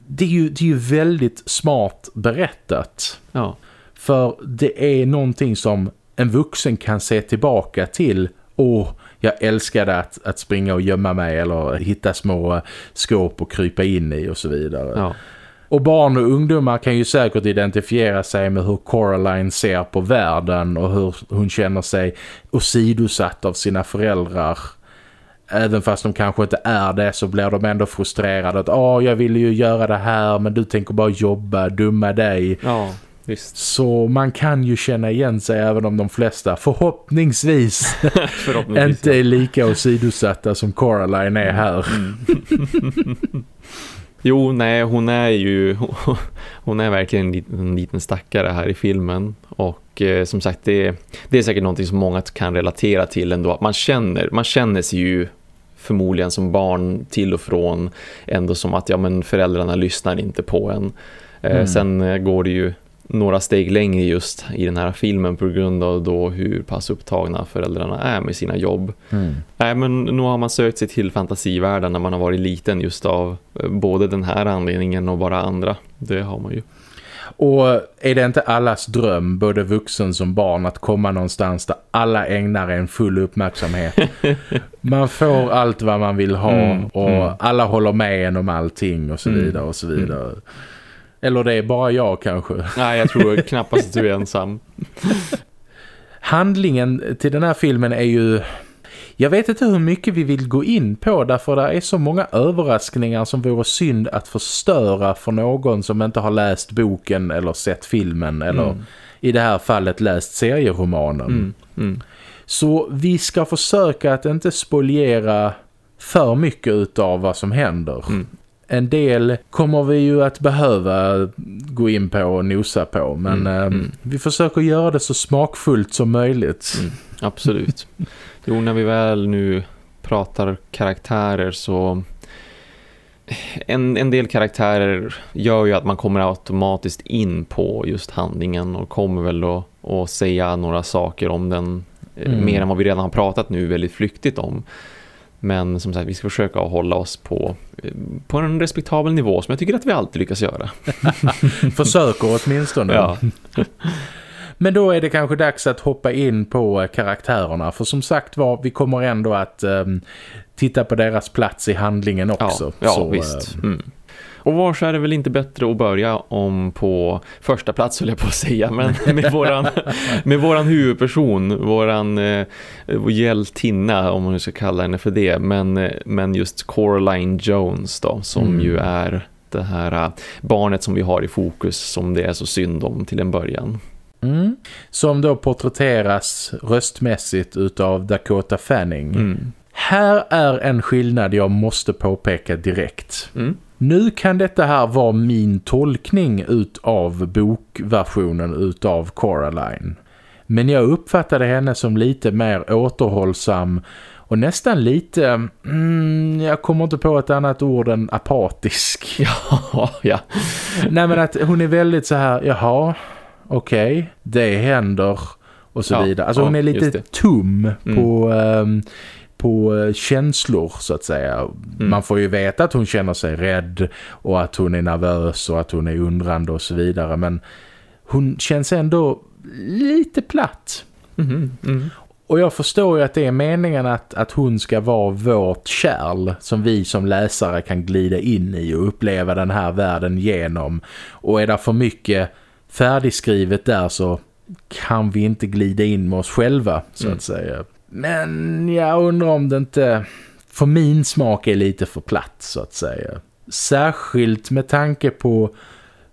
det är, ju, det är ju väldigt smart berättat. Ja. För det är någonting som en vuxen kan se tillbaka till och jag älskade att, att springa och gömma mig eller hitta små skåp och krypa in i och så vidare. Ja. Och barn och ungdomar kan ju säkert identifiera sig med hur Coraline ser på världen och hur hon känner sig osidosatt av sina föräldrar. Även fast de kanske inte är det så blir de ändå frustrerade att oh, jag vill ju göra det här men du tänker bara jobba, dumma dig. Ja, visst. Så man kan ju känna igen sig även om de flesta förhoppningsvis, [LAUGHS] förhoppningsvis inte är lika osidosatta som Coraline är här. Mm. [LAUGHS] Jo, nej, hon är ju [LAUGHS] hon är verkligen en liten, en liten stackare här i filmen och eh, som sagt det, det är säkert något som många kan relatera till ändå att man känner, man känner sig ju förmodligen som barn till och från ändå som att ja men föräldrarna lyssnar inte på en. Eh, mm. Sen eh, går det ju några steg längre just i den här filmen på grund av då hur pass upptagna föräldrarna är med sina jobb. Mm. Nej, men nu har man sökt sig till fantasivärlden när man har varit liten just av eh, både den här anledningen och bara andra. Det har man ju. Och är det inte allas dröm, både vuxen som barn, att komma någonstans där alla ägnar en full uppmärksamhet. [LAUGHS] Man får allt vad man vill ha mm, och mm. alla håller med en om allting och så mm, vidare och så vidare. Eller det är bara jag kanske. Nej, jag tror knappast att du är ensam. [LAUGHS] Handlingen till den här filmen är ju jag vet inte hur mycket vi vill gå in på därför det är så många överraskningar som vore synd att förstöra för någon som inte har läst boken eller sett filmen eller mm. i det här fallet läst serieromanen. Mm. Mm. Så vi ska försöka att inte spoliera för mycket av vad som händer. Mm. En del kommer vi ju att behöva gå in på och nosa på men äh, vi försöker göra det så smakfullt som möjligt. Mm. Absolut. Jo, när vi väl nu pratar karaktärer så... En, en del karaktärer gör ju att man kommer automatiskt in på just handlingen och kommer väl att, att säga några saker om den eh, mm. mer än vad vi redan har pratat nu väldigt flyktigt om. Men som sagt, vi ska försöka hålla oss på, på en respektabel nivå som jag tycker att vi alltid lyckas göra. [LAUGHS] Försöker åtminstone. Ja. [LAUGHS] Men då är det kanske dags att hoppa in på karaktärerna. För som sagt var, vi kommer ändå att um, titta på deras plats i handlingen också. Ja, ja Så, visst. Uh, mm. Och var så är det väl inte bättre att börja om på första plats höll jag på att säga. Men [LAUGHS] med våran, med våran huvudperson, våran eh, hjältinna om man nu ska kalla henne för det. Men, eh, men just Coraline Jones då, som mm. ju är det här eh, barnet som vi har i fokus som det är så synd om till en början. Mm. Som då porträtteras röstmässigt utav Dakota Fanning. Mm. Här är en skillnad jag måste påpeka direkt. Mm. Nu kan detta här vara min tolkning utav bokversionen utav Coraline. Men jag uppfattade henne som lite mer återhållsam och nästan lite, mm, jag kommer inte på ett annat ord än apatisk. [LAUGHS] Ja, ja. Nej men att hon är väldigt så här, jaha, okej, okay, det händer och så ja, vidare. Alltså ja, hon är lite tum mm. på... Um, på eh, känslor så att säga. Mm. Man får ju veta att hon känner sig rädd och att hon är nervös och att hon är undrande och så vidare. Men hon känns ändå lite platt. Mm. Mm. Och jag förstår ju att det är meningen att, att hon ska vara vårt kärl som vi som läsare kan glida in i och uppleva den här världen genom. Och är det för mycket färdigskrivet där så kan vi inte glida in med oss själva så mm. att säga. Men jag undrar om det inte för min smak är lite för platt så att säga. Särskilt med tanke på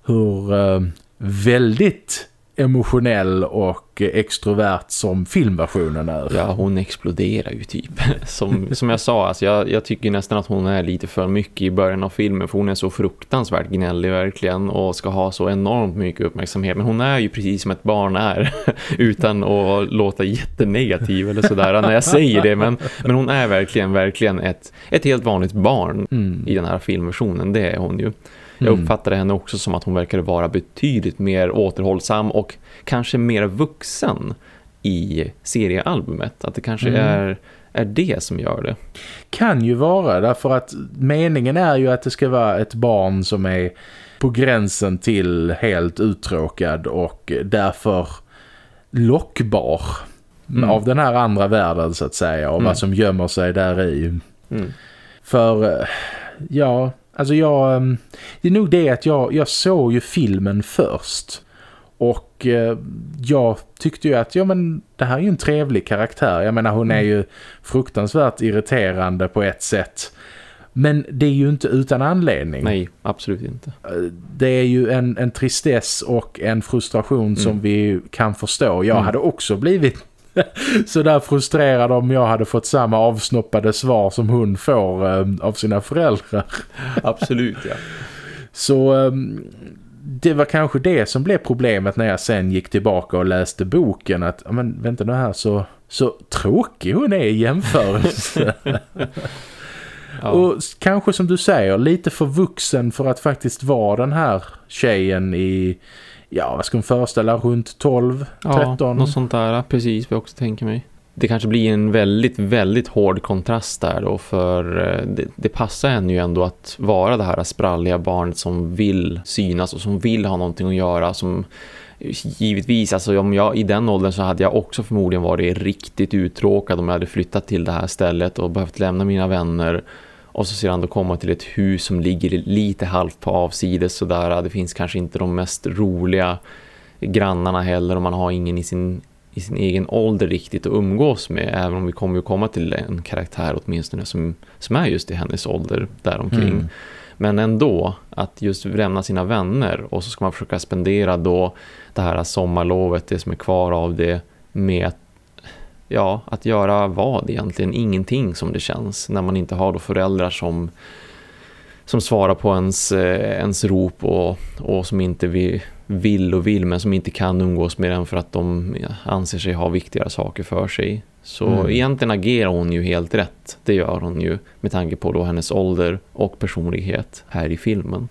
hur eh, väldigt emotionell och extrovert som filmversionen är. Ja, hon exploderar ju typ. [LAUGHS] Som, som jag sa, alltså jag, jag tycker nästan att hon är lite för mycket i början av filmen för hon är så fruktansvärt gnällig verkligen och ska ha så enormt mycket uppmärksamhet. Men hon är ju precis som ett barn är [LAUGHS] utan att låta jättenegativ eller sådär när jag säger det. Men, men hon är verkligen, verkligen ett, ett helt vanligt barn mm. i den här filmversionen. Det är hon ju. Jag mm. uppfattade henne också som att hon verkade vara betydligt mer återhållsam och kanske mer vuxen i seriealbumet. Att det kanske mm. är, är det som gör det. Kan ju vara, därför att meningen är ju att det ska vara ett barn som är på gränsen till helt uttråkad och därför lockbar mm. av den här andra världen så att säga och mm. vad som gömmer sig där i. Mm. För ja, Alltså jag, ehm, det är nog det att jag, jag såg ju filmen först. Och eh, jag tyckte ju att ja, men det här är ju en trevlig karaktär. Jag menar hon är mm. ju fruktansvärt irriterande på ett sätt. Men det är ju inte utan anledning. Nej, absolut inte. Eh, det är ju en, en tristess och en frustration mm. som vi kan förstå. Jag mm. hade också blivit [LAUGHS] så där frustrerad om jag hade fått samma avsnoppade svar som hon får eh, av sina föräldrar. [LAUGHS] Absolut, ja. Så eh, det var kanske det som blev problemet när jag sen gick tillbaka och läste boken. Att, men vänta nu här, så, så tråkig hon är i jämförelse. [LAUGHS] ja. Och kanske som du säger, lite för vuxen för att faktiskt vara den här tjejen i ja, vad ska hon föreställa? Runt 12, 13? Ja, något sånt där. Precis, vad jag också tänker mig. det kanske blir en väldigt, väldigt hård kontrast där då för eh, det, det, passar henne ju ändå att vara det här spralliga barnet som vill synas och som vill ha någonting att göra som givetvis, alltså om jag i den åldern så hade jag också förmodligen varit riktigt uttråkad om jag hade flyttat till det här stället och behövt lämna mina vänner och så sedan då komma till ett hus som ligger lite halvt på avsides sådär. Det finns kanske inte de mest roliga grannarna heller och man har ingen i sin, i sin egen ålder riktigt att umgås med. Även om vi kommer att komma till en karaktär åtminstone som, som är just i hennes ålder däromkring. Mm. Men ändå att just lämna sina vänner och så ska man försöka spendera då det här sommarlovet, det som är kvar av det med att ja, att göra vad egentligen? Ingenting som det känns när man inte har då föräldrar som som svarar på ens, eh, ens rop och, och som inte vi, vill och vill men som inte kan umgås med den för att de anser sig ha viktigare saker för sig. Så mm. egentligen agerar hon ju helt rätt. Det gör hon ju med tanke på då hennes ålder och personlighet här i filmen.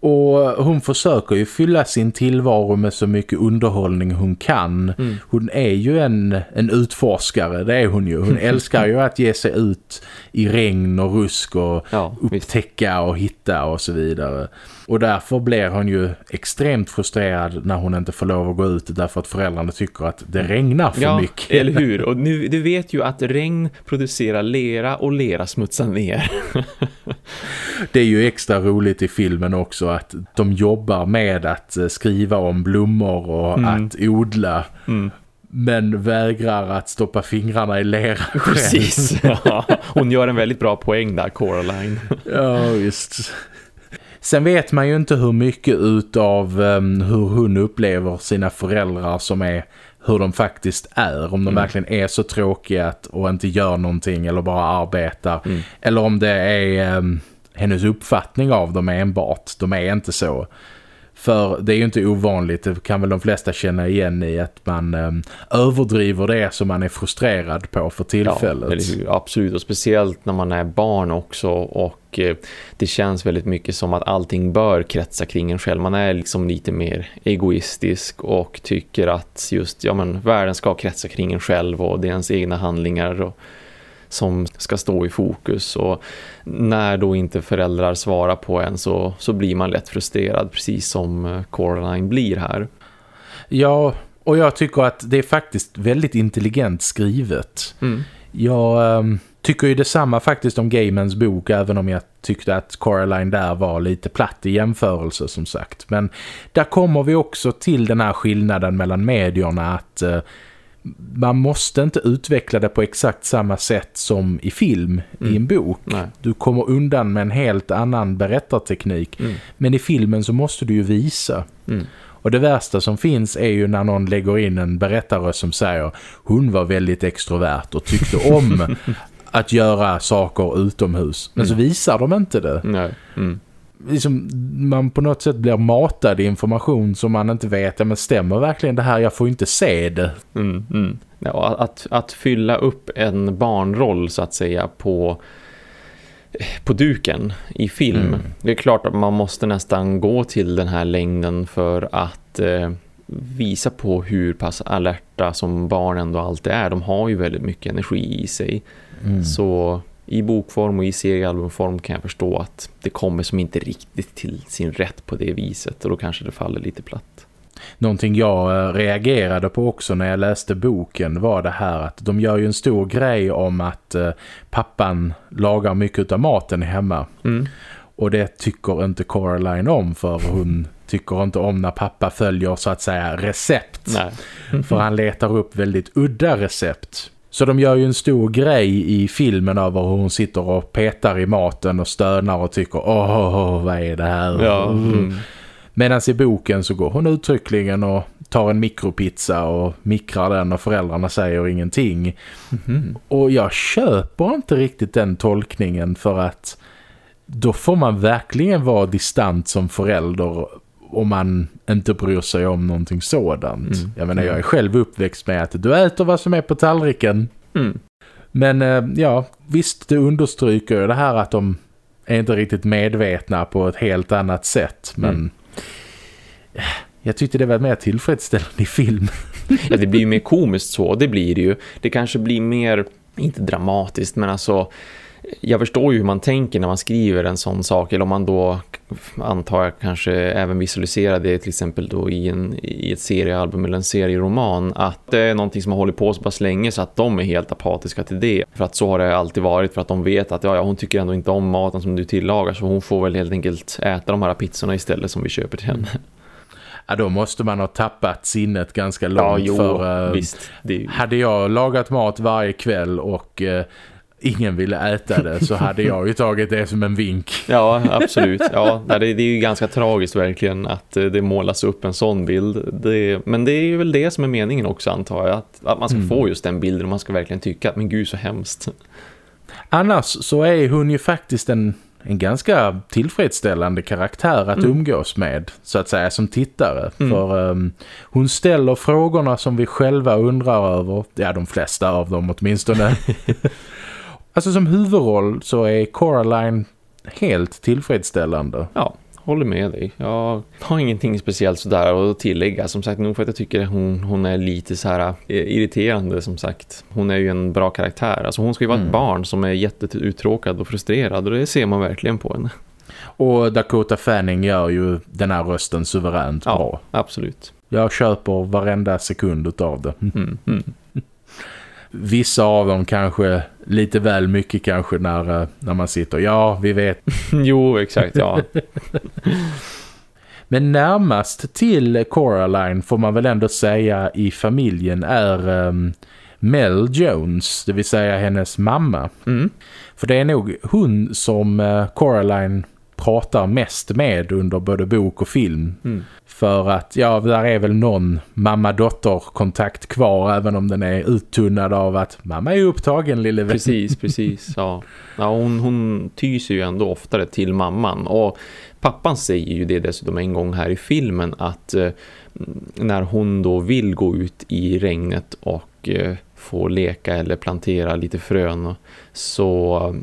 Och hon försöker ju fylla sin tillvaro med så mycket underhållning hon kan. Mm. Hon är ju en, en utforskare, det är hon ju. Hon [LAUGHS] älskar ju att ge sig ut i regn och rusk och ja, upptäcka visst. och hitta och så vidare. Och därför blir hon ju extremt frustrerad när hon inte får lov att gå ut därför att föräldrarna tycker att det regnar för ja, mycket. eller hur? [LAUGHS] Och nu, du vet ju att regn producerar lera och lera smutsar ner. [LAUGHS] det är ju extra roligt i filmen också att de jobbar med att eh, skriva om blommor och mm. att odla. Mm men vägrar att stoppa fingrarna i lera [LAUGHS] Precis, ja. Hon gör en väldigt bra poäng där, Coraline. ja, just. Sen vet man ju inte hur mycket utav um, hur hon upplever sina föräldrar som är hur de faktiskt är. Om de mm. verkligen är så tråkiga och inte gör någonting eller bara arbetar. Mm. Eller om det är um, hennes uppfattning av dem enbart. De är inte så. För det är ju inte ovanligt, det kan väl de flesta känna igen i att man eh, överdriver det som man är frustrerad på för tillfället. Ja, absolut, och speciellt när man är barn också och eh, det känns väldigt mycket som att allting bör kretsa kring en själv. Man är liksom lite mer egoistisk och tycker att just ja, men, världen ska kretsa kring en själv och det är ens egna handlingar och som ska stå i fokus och när då inte föräldrar svarar på en så, så blir man lätt frustrerad precis som eh, Coraline blir här. Ja, och jag tycker att det är faktiskt väldigt intelligent skrivet. Mm. Jag ähm, tycker ju detsamma faktiskt om Gaimans bok även om jag tyckte att Coraline där var lite platt i jämförelse som sagt. Men där kommer vi också till den här skillnaden mellan medierna att äh, man måste inte utveckla det på exakt samma sätt som i film, mm. i en bok. Nej. Du kommer undan med en helt annan berättarteknik. Mm. Men i filmen så måste du ju visa. Mm. Och det värsta som finns är ju när någon lägger in en berättare som säger hon var väldigt extrovert och tyckte om [LAUGHS] att göra saker utomhus. Men så mm. visar de inte det. Nej. Mm liksom, man på något sätt blir matad information som man inte vet, ja, men stämmer verkligen det här? Jag får inte se det. Mm, mm. Ja, att, att fylla upp en barnroll så att säga på på duken i film. Mm. Det är klart att man måste nästan gå till den här längden för att eh, visa på hur pass alerta som barn ändå alltid är. De har ju väldigt mycket energi i sig. Mm. Så i bokform och i seriealbumform kan jag förstå att det kommer som inte riktigt till sin rätt på det viset och då kanske det faller lite platt. Någonting jag eh, reagerade på också när jag läste boken var det här att de gör ju en stor grej om att eh, pappan lagar mycket av maten hemma. Mm. Och det tycker inte Coraline om för hon tycker inte om när pappa följer så att säga recept. För han letar upp väldigt udda recept. Så de gör ju en stor grej i filmen över hur hon sitter och petar i maten och stönar och tycker åh, oh, vad är det här? Ja. Mm. Medan i boken så går hon uttryckligen och tar en mikropizza och mikrar den och föräldrarna säger ingenting. Mm. Och jag köper inte riktigt den tolkningen för att då får man verkligen vara distant som förälder om man inte bryr sig om någonting sådant. Mm. Jag menar, jag är själv uppväxt med att du äter vad som är på tallriken. Mm. Men eh, ja, visst det understryker det här att de är inte riktigt medvetna på ett helt annat sätt. Men mm. jag tyckte det var mer tillfredsställande i film. [LAUGHS] ja, det blir ju mer komiskt så, det blir det ju. Det kanske blir mer, inte dramatiskt, men alltså jag förstår ju hur man tänker när man skriver en sån sak eller om man då antar jag kanske även visualiserar det till exempel då i, en, i ett seriealbum eller en serieroman att det är någonting som har hållit på så pass länge så att de är helt apatiska till det för att så har det alltid varit för att de vet att ja, hon tycker ändå inte om maten som du tillagar så hon får väl helt enkelt äta de här pizzorna istället som vi köper till henne. Ja, då måste man ha tappat sinnet ganska långt. Ja, jo, för, uh, visst. Det... Hade jag lagat mat varje kväll och uh, ingen ville äta det så hade jag ju tagit det som en vink. [LAUGHS] Ja, absolut. Ja, det, är ju ganska tragiskt verkligen att eh, det målas upp en sån bild. Det, men det är ju väl det som är meningen också antar jag. Att, att man ska mm. få just den bilden och man ska verkligen tycka att men gud så hemskt. Annars så är hon ju faktiskt en, en ganska tillfredsställande karaktär att mm. umgås med så att säga som tittare. Mm. För um, hon ställer frågorna som vi själva undrar över. Ja, de flesta av dem åtminstone. [LAUGHS] Alltså som huvudroll så är Coraline helt tillfredsställande. Ja, håller med dig. Jag har ingenting speciellt sådär att tillägga. Som sagt, nog för att jag tycker att hon, hon är lite så här eh, irriterande som sagt. Hon är ju en bra karaktär. Alltså hon ska ju vara mm. ett barn som är jätteuttråkad och frustrerad och det ser man verkligen på henne. Och Dakota Fanning gör ju den här rösten suveränt ja, bra. absolut. Jag köper varenda sekund av det. Mm, mm. Vissa av dem kanske lite väl mycket kanske när, eh, när man sitter. Ja, vi vet. [LAUGHS] jo, exakt, ja. [LAUGHS] Men närmast till Coraline får man väl ändå säga i familjen är um, Mel Jones, det vill säga hennes mamma. Mm. För det är nog hon som uh, Coraline pratar mest med under både bok och film. Mm. För att, ja, där är väl någon mamma-dotter-kontakt kvar även om den är uttunnad av att mamma är upptagen, lille vän. Precis, [LAUGHS] precis. Ja. Ja, hon, hon tyser ju ändå oftare till mamman. Och pappan säger ju det dessutom en gång här i filmen att eh, när hon då vill gå ut i regnet och eh, få leka eller plantera lite frön så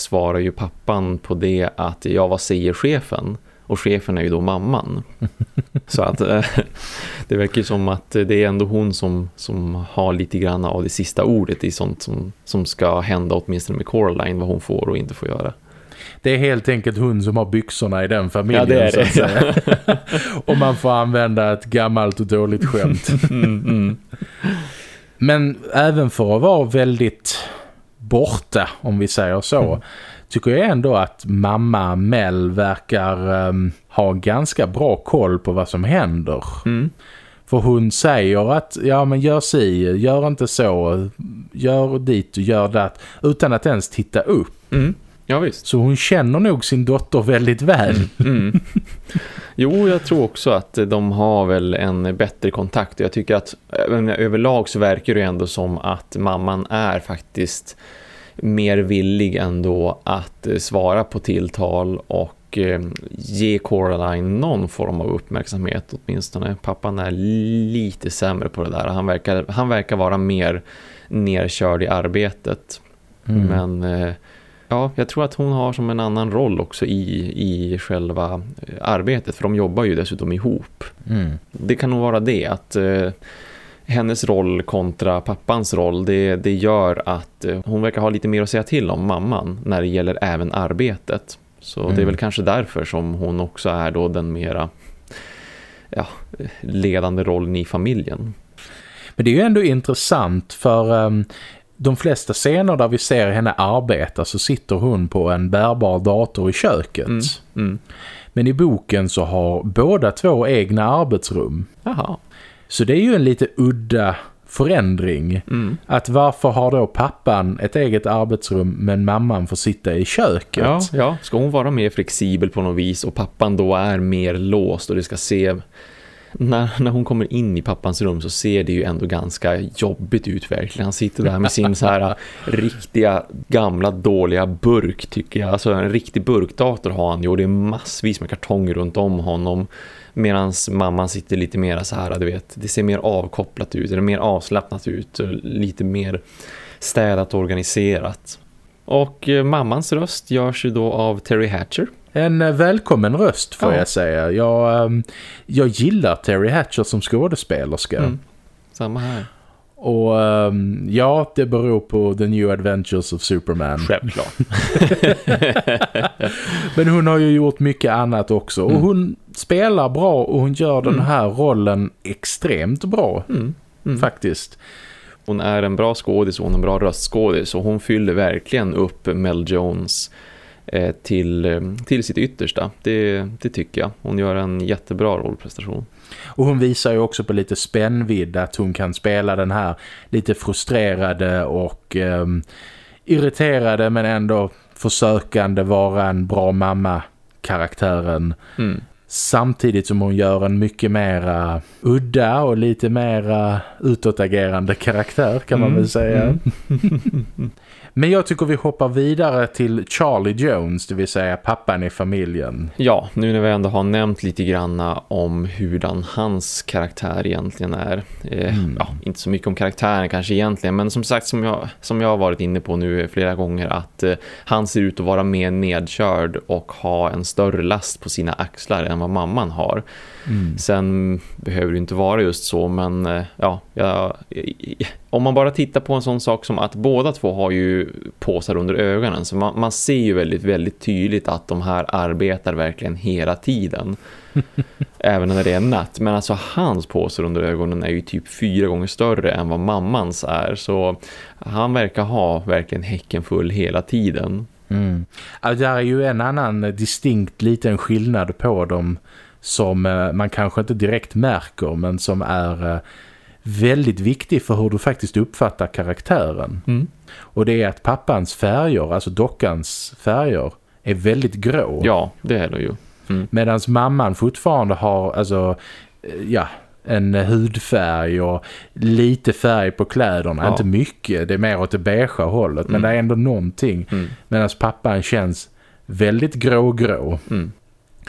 svarar ju pappan på det att ja, vad säger chefen? Och chefen är ju då mamman. [LAUGHS] Så att eh, det verkar som att det är ändå hon som, som har lite grann av det sista ordet i sånt som, som ska hända åtminstone med Coraline, vad hon får och inte får göra. Det är helt enkelt hon som har byxorna i den familjen. Ja, det är det. Så att säga. [LAUGHS] och man får använda ett gammalt och dåligt skämt. [LAUGHS] Mm, mm. Men även för att vara väldigt borta, om vi säger så, mm. tycker jag ändå att mamma Mel verkar um, ha ganska bra koll på vad som händer. Mm. För hon säger att, ja men gör si, gör inte så, gör dit och gör det, utan att ens titta upp. Mm. Ja visst. Så hon känner nog sin dotter väldigt väl. [LAUGHS] Jo, jag tror också att de har väl en bättre kontakt. Jag tycker att överlag så verkar det ändå som att mamman är faktiskt mer villig ändå att svara på tilltal och eh, ge Coraline någon form av uppmärksamhet åtminstone. Pappan är lite sämre på det där. Han verkar, han verkar vara mer nerkörd i arbetet. Mm. Men eh, Ja, jag tror att hon har som en annan roll också i, i själva eh, arbetet. För de jobbar ju dessutom ihop. Mm. Det kan nog vara det att eh, hennes roll kontra pappans roll det, det gör att eh, hon verkar ha lite mer att säga till om mamman när det gäller även arbetet. Så mm. det är mm. väl kanske därför som hon också är då den mera ja, ledande rollen i familjen. Men det är ju ändå intressant för um, de flesta scener där vi ser henne arbeta så sitter hon på en bärbar dator i köket. Mm. Mm. Men i boken så har båda två egna arbetsrum. Jaha. Så det är ju en lite udda förändring. Mm. Att varför har då pappan ett eget arbetsrum men mamman får sitta i köket? Ja, ja, ska hon vara mer flexibel på något vis och pappan då är mer låst och det ska se när, när hon kommer in i pappans rum så ser det ju ändå ganska jobbigt ut verkligen. Han sitter där med sin så här äh, riktiga gamla dåliga burk tycker jag. Alltså en riktig burkdator har han ju och det är massvis med kartonger runt om honom. Medan mamman sitter lite mer så här, du vet, det ser mer avkopplat ut, eller mer avslappnat ut, lite mer städat och organiserat. Och eh, mammans röst görs ju då av Terry Hatcher en eh, välkommen röst får Ja. jag säga. Jag, ehm, jag gillar Terry Hatcher som skådespelerska. Mm. Samma här. Och ehm, ja, det beror på The New Adventures of Superman. Självklart. [LAUGHS] Men hon har ju gjort mycket annat också. Och Mm. hon spelar bra och hon gör den Mm. här rollen extremt bra Mm. Mm. faktiskt. Hon är en bra skådis och hon är en bra röstskådis och hon fyller verkligen upp Mel Jones till, eh, till sitt yttersta. Det, det tycker jag. Hon gör en jättebra rollprestation. Och hon visar ju också på lite spännvidd att hon kan spela den här lite frustrerade och ehm, irriterade men ändå försökande vara en bra mamma-karaktären. Mm. Samtidigt som hon gör en mycket mera udda och lite mera utåtagerande karaktär kan man Mm, väl säga. mm. [LAUGHS] Men jag tycker vi hoppar vidare till Charlie Jones, det vill säga pappan i familjen. Ja, nu när vi ändå har nämnt lite granna om hurdan hans karaktär egentligen är. Eh, Mm. ja, inte så mycket om karaktären kanske egentligen, men som sagt som jag, som jag har varit inne på nu flera gånger att eh, han ser ut att vara mer nedkörd och ha en större last på sina axlar än vad mamman har. Sen behöver det inte vara just så, men eh, ja, jag, om man bara tittar på en sån sak som att båda två har ju påsar under ögonen så man, man ser ju väldigt, väldigt tydligt att de här arbetar verkligen hela tiden. [LAUGHS] Även när det är natt. Men alltså hans påsar under ögonen är ju typ fyra gånger större än vad mammans är. Så han verkar ha verkligen häcken full hela tiden. Mm. Ja, där är ju en annan distinkt liten skillnad på dem som eh, man kanske inte direkt märker men som är eh, väldigt viktig för hur du faktiskt uppfattar karaktären. Mm. Och det är att pappans färger, alltså dockans färger, är väldigt grå. Ja, det är det ju. Mm. Medan mamman fortfarande har alltså, eh, ja, en hudfärg och lite färg på kläderna. Ja. Inte mycket, det är mer åt det beigea hållet. Men Mm. det är ändå någonting. Mm. Medan pappan känns väldigt grå-grå. Mm.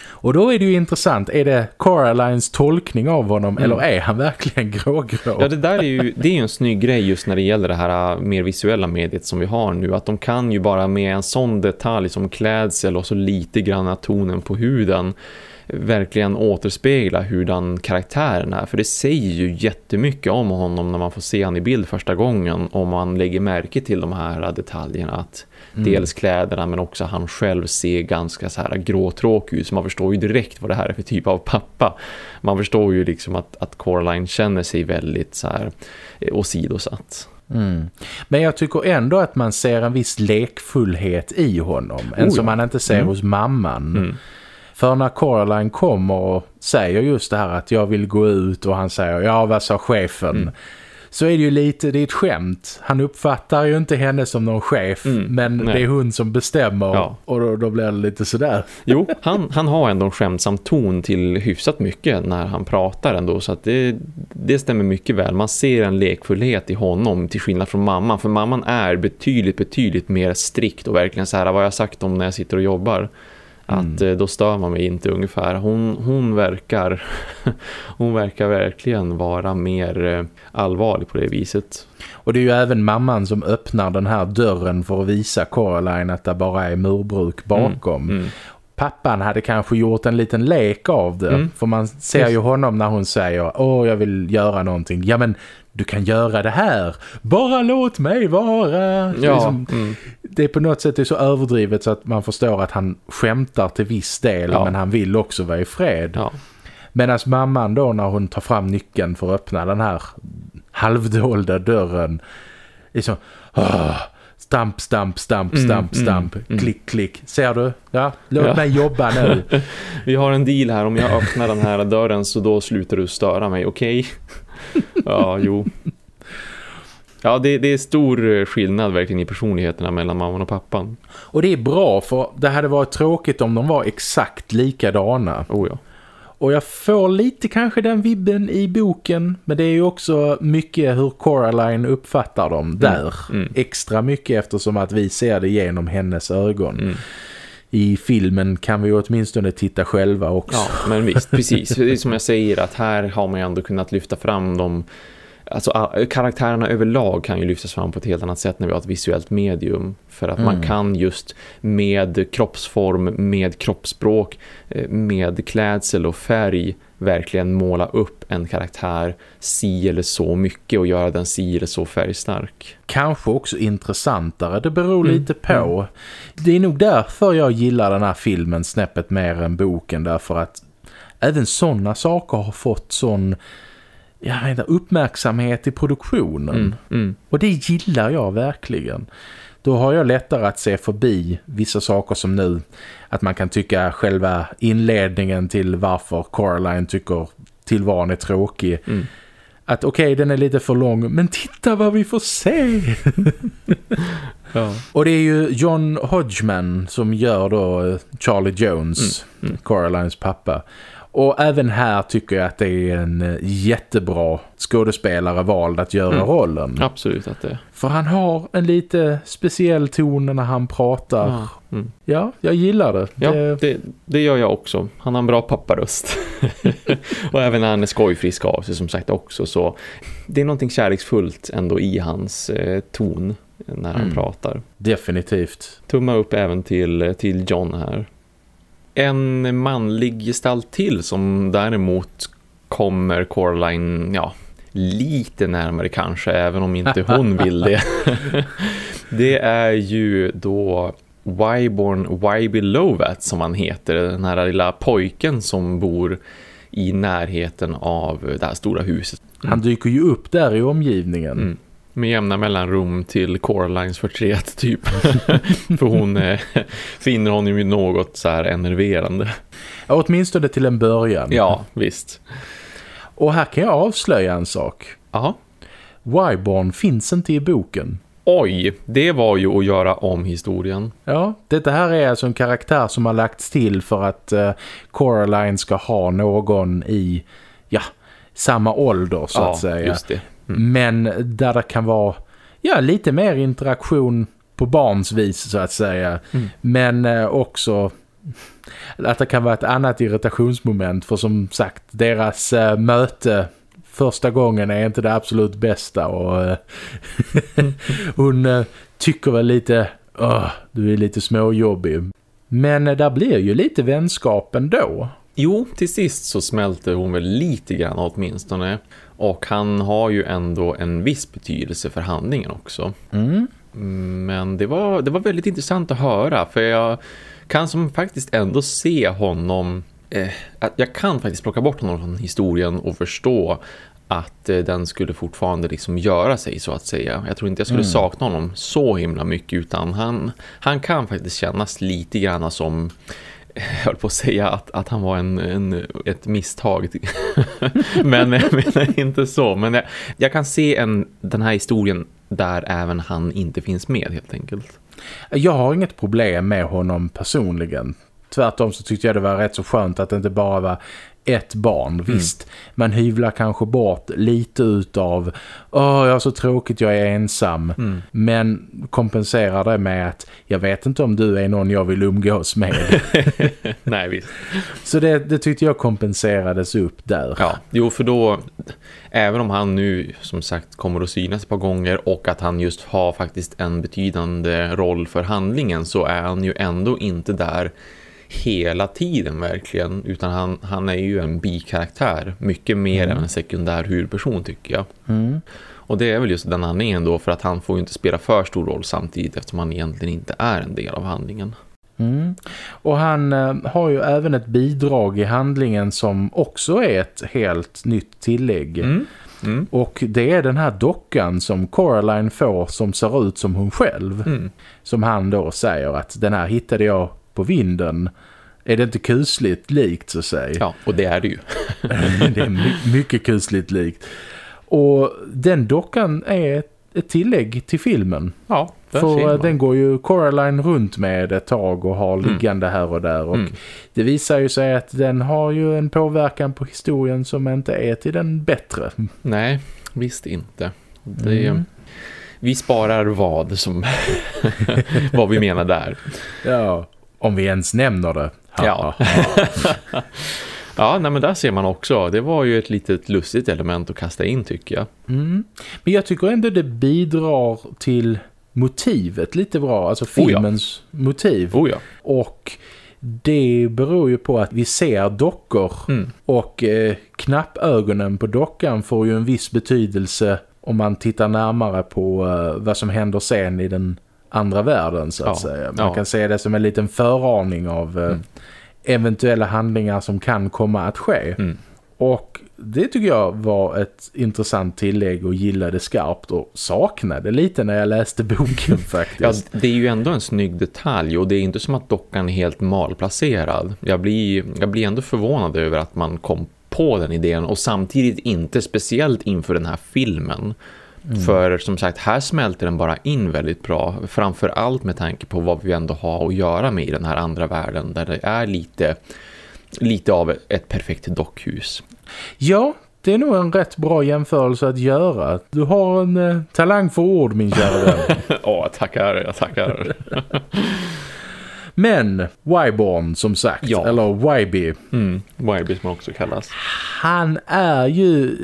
Och då är det ju intressant, är det Coralines tolkning av honom Mm. eller är han verkligen [LAUGHS] grå-grå? Ja, det där är ju det är ju en snygg grej just när det gäller det här äh, mer visuella mediet som vi har nu. Att de kan ju bara med en sån detalj som klädsel och så lite grann tonen på huden verkligen återspegla hurdan karaktären är. För det säger ju jättemycket om honom när man får se han i bild första gången. Om man lägger märke till de här detaljerna. Att Mm. dels kläderna men också han själv ser ganska så här gråtråkig ut. Så man förstår ju direkt vad det här är för typ av pappa. Man förstår ju liksom att, att Coraline känner sig väldigt så här eh, åsidosatt. Mm. Men jag tycker ändå att man ser en viss lekfullhet i honom. En Oh, som ja. man inte ser Mm. hos mamman. För när Coraline kommer och säger just det här att jag vill gå ut och han säger ja vad sa chefen? Mm. Så är det ju lite, det är ett skämt. Han uppfattar ju inte henne som någon chef Mm, men nej. det är hon som bestämmer Ja. och då, då blir det lite sådär. [LAUGHS] Jo, han, han har ändå en skämtsam ton till hyfsat mycket när han pratar ändå så att det, det stämmer mycket väl. Man ser en lekfullhet i honom till skillnad från mamman för mamman är betydligt, betydligt mer strikt och verkligen så här vad jag sagt om när jag sitter och jobbar. Att eh, då stör man mig inte ungefär. Hon, hon verkar [LAUGHS] hon verkar verkligen vara mer eh, allvarlig på det viset. Och det är ju även mamman som öppnar den här dörren för att visa Coraline att det bara är murbruk bakom. Mm. Pappan hade kanske gjort en liten lek av det. Mm. För man ser ju honom när hon säger Åh, jag vill göra någonting. Ja, men du kan göra det här. Bara låt mig vara. Ja, Liksom, mm. det är på något sätt så överdrivet så att man förstår att han skämtar till viss del. Ja. Men han vill också vara i fred. ja. Medan mamman då när hon tar fram nyckeln för att öppna den här halvdolda dörren så "Åh, stamp, stamp, stamp, Mm, stamp, mm, stamp, mm. klick, klick. Ser du? Ja, låt Ja. mig jobba nu. [LAUGHS] Vi har en deal här, om jag öppnar den här dörren så då slutar du störa mig, okej? [LAUGHS] ja, jo. Ja, det, det är stor skillnad verkligen i personligheterna mellan mamman och pappan. Och det är bra för det hade varit tråkigt om de var exakt likadana. Oh ja. Och jag får lite kanske den vibben i boken. Men det är ju också mycket hur Coraline uppfattar dem där. mm. Extra mycket eftersom att vi ser det genom hennes ögon. Mm. I filmen kan vi åtminstone titta själva också. Ja, men visst, precis. Det är som jag säger att här har man ju ändå kunnat lyfta fram de alltså karaktärerna överlag kan ju lyftas fram på ett helt annat sätt när vi har ett visuellt medium för att mm. man kan just med kroppsform, med kroppsspråk, eh, med klädsel och färg verkligen måla upp en karaktär si eller så mycket och göra den si eller så färgstark. Kanske också intressantare, det beror mm. lite på. Mm. Det är nog därför jag gillar den här filmen snäppet mer än boken, därför att även sådana saker har fått sån jag vet inte, uppmärksamhet i produktionen. Mm, mm. Och det gillar jag verkligen. Då har jag lättare att se förbi vissa saker som nu att man kan tycka själva inledningen till varför Coraline tycker tillvaron är tråkig. Mm. Att okej, okay, den är lite för lång, men titta vad vi får se! [LAUGHS] ja. Och det är ju John Hodgman som gör då Charlie Jones, mm. Mm. Coralines pappa. Och även här tycker jag att det är en eh, jättebra skådespelare vald att göra mm. rollen. Absolut att det För han har en lite speciell ton när han pratar. Ja, mm. ja jag gillar det. Ja, det... Det, det... gör jag också. Han har en bra papparöst. [LAUGHS] och även när han är skojfrisk av sig som sagt också. Så det är någonting kärleksfullt ändå i hans eh, ton när han mm. pratar. Definitivt. Tumma upp även till, till John här en manlig gestalt till som däremot kommer Coraline, ja, lite närmare kanske, även om inte hon [LAUGHS] vill det. det är ju då Wyborn Wyby Lovat som han heter, den här lilla pojken som bor i närheten av det här stora huset. Han dyker ju upp där i omgivningen. Mm med jämna mellanrum till Coralines förtret typ. [LAUGHS] För hon eh, finner honom ju något så här enerverande. Ja, åtminstone till en början. Ja, visst. Och här kan jag avslöja en sak. Aha. Wyborn finns inte i boken. Oj, det var ju att göra om historien. Ja, detta här är alltså en karaktär som har lagts till för att uh, Coraline ska ha någon i, ja, samma ålder så ja, att säga. Mm. Men där det kan vara ja, lite mer interaktion på barns vis så att säga. Mm. Men eh, också att det kan vara ett annat irritationsmoment för som sagt deras eh, möte första gången är inte det absolut bästa och eh, [LAUGHS] hon eh, tycker väl lite oh, du är lite småjobbig. Men eh, där blir ju lite vänskap ändå. Jo, till sist så smälter hon väl lite grann åtminstone. Och han har ju ändå en viss betydelse för handlingen också. Mm. Men det var, det var väldigt intressant att höra. För jag kan som faktiskt ändå se honom... Eh, att jag kan faktiskt plocka bort honom från historien och förstå att eh, den skulle fortfarande liksom göra sig så att säga. Jag tror inte jag skulle mm. sakna honom så himla mycket utan han, han kan faktiskt kännas lite grann som jag [LAUGHS] höll på att säga att, att han var en, en ett misstag. [LAUGHS] men jag menar inte så. Men jag, jag kan se en, den här historien där även han inte finns med helt enkelt. Jag har inget problem med honom personligen. Tvärtom så tyckte jag det var rätt så skönt att det inte bara var ett barn. Mm. Visst, man hyvlar kanske bort lite utav åh, jag har så tråkigt, jag är ensam. Mm. Men kompenserar det med att jag vet inte om du är någon jag vill umgås med. [LAUGHS] Nej, visst. Så det, det tyckte jag kompenserades upp där. Ja, jo för då, även om han nu som sagt kommer att synas ett par gånger och att han just har faktiskt en betydande roll för handlingen så är han ju ändå inte där hela tiden verkligen utan han, han är ju en bikaraktär mycket mer mm. än en sekundär huvudperson tycker jag. Mm. Och det är väl just den är då för att han får ju inte spela för stor roll samtidigt eftersom han egentligen inte är en del av handlingen. Mm. Och han äh, har ju även ett bidrag i handlingen som också är ett helt nytt tillägg. Mm. Mm. Och det är den här dockan som Coraline får som ser ut som hon själv. Mm. Som han då säger att den här hittade jag på vinden. Är det inte kusligt likt så att säga? Ja, och det är det ju. [LAUGHS] [LAUGHS] det är my mycket kusligt likt. Och den dockan är ett tillägg till filmen. Ja, För den går ju Coraline runt med ett tag och har mm. liggande mm. här och där. Och mm. det visar ju sig att den har ju en påverkan på historien som inte är till den bättre. Nej, visst inte. Det, mm. Vi sparar vad som [LAUGHS] vad vi menar där. Ja. Om vi ens nämner det. Ja. [LAUGHS] Ja, nej, men där ser man också. Det var ju ett litet lustigt element att kasta in tycker jag. Mm. Men jag tycker ändå det bidrar till motivet lite bra. Alltså filmens oh ja. motiv. Oh ja. Och det beror ju på att vi ser dockor mm. och eh, knappögonen på dockan får ju en viss betydelse om man tittar närmare på eh, vad som händer sen i den andra världen så att ja. säga. Man ja. kan se det som en liten föraning av eh, mm. eventuella handlingar som kan komma att ske. Mm. Och det tycker jag var ett intressant tillägg och gillade skarpt och saknade lite när jag läste boken [LAUGHS] faktiskt. ja, det är ju ändå en snygg detalj och det är inte som att dockan är helt malplacerad. Jag blir, jag blir ändå förvånad över att man kom på den idén och samtidigt inte speciellt inför den här filmen. Mm. För som sagt, här smälter den bara in väldigt bra. Framförallt med tanke på vad vi ändå har att göra med i den här andra världen. Där det är lite, lite av ett perfekt dockhus. Ja, det är nog en rätt bra jämförelse att göra. Du har en eh, talang för ord, min kära vän. [LAUGHS] Åh, tackar, jag tackar. [LAUGHS] Men Wyborn som sagt, ja. eller Wyby. Mm, Wyby som också kallas. Han är ju,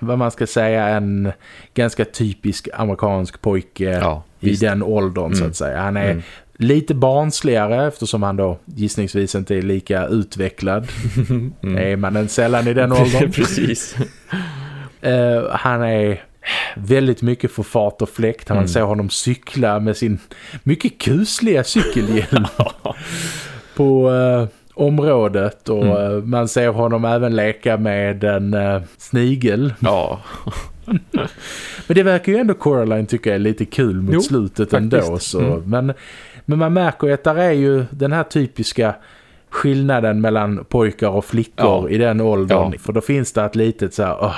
vad man ska säga, en ganska typisk amerikansk pojke ja, i den åldern mm. så att säga. Han är mm. lite barnsligare eftersom han då gissningsvis inte är lika utvecklad. [LAUGHS] mm. Är man en sällan i den [LAUGHS] åldern. Precis. Uh, han är väldigt mycket för fart och fläkt. Man mm. ser honom cykla med sin mycket kusliga cykelhjälm [LAUGHS] på uh, området och mm. uh, man ser honom även leka med en uh, snigel. Ja. [LAUGHS] men det verkar ju ändå Coraline tycka är lite kul mot jo, slutet faktiskt. ändå. Så. Mm. Men, men man märker ju att där är ju den här typiska skillnaden mellan pojkar och flickor ja. i den åldern. Ja. För då finns det ett litet så här... Oh,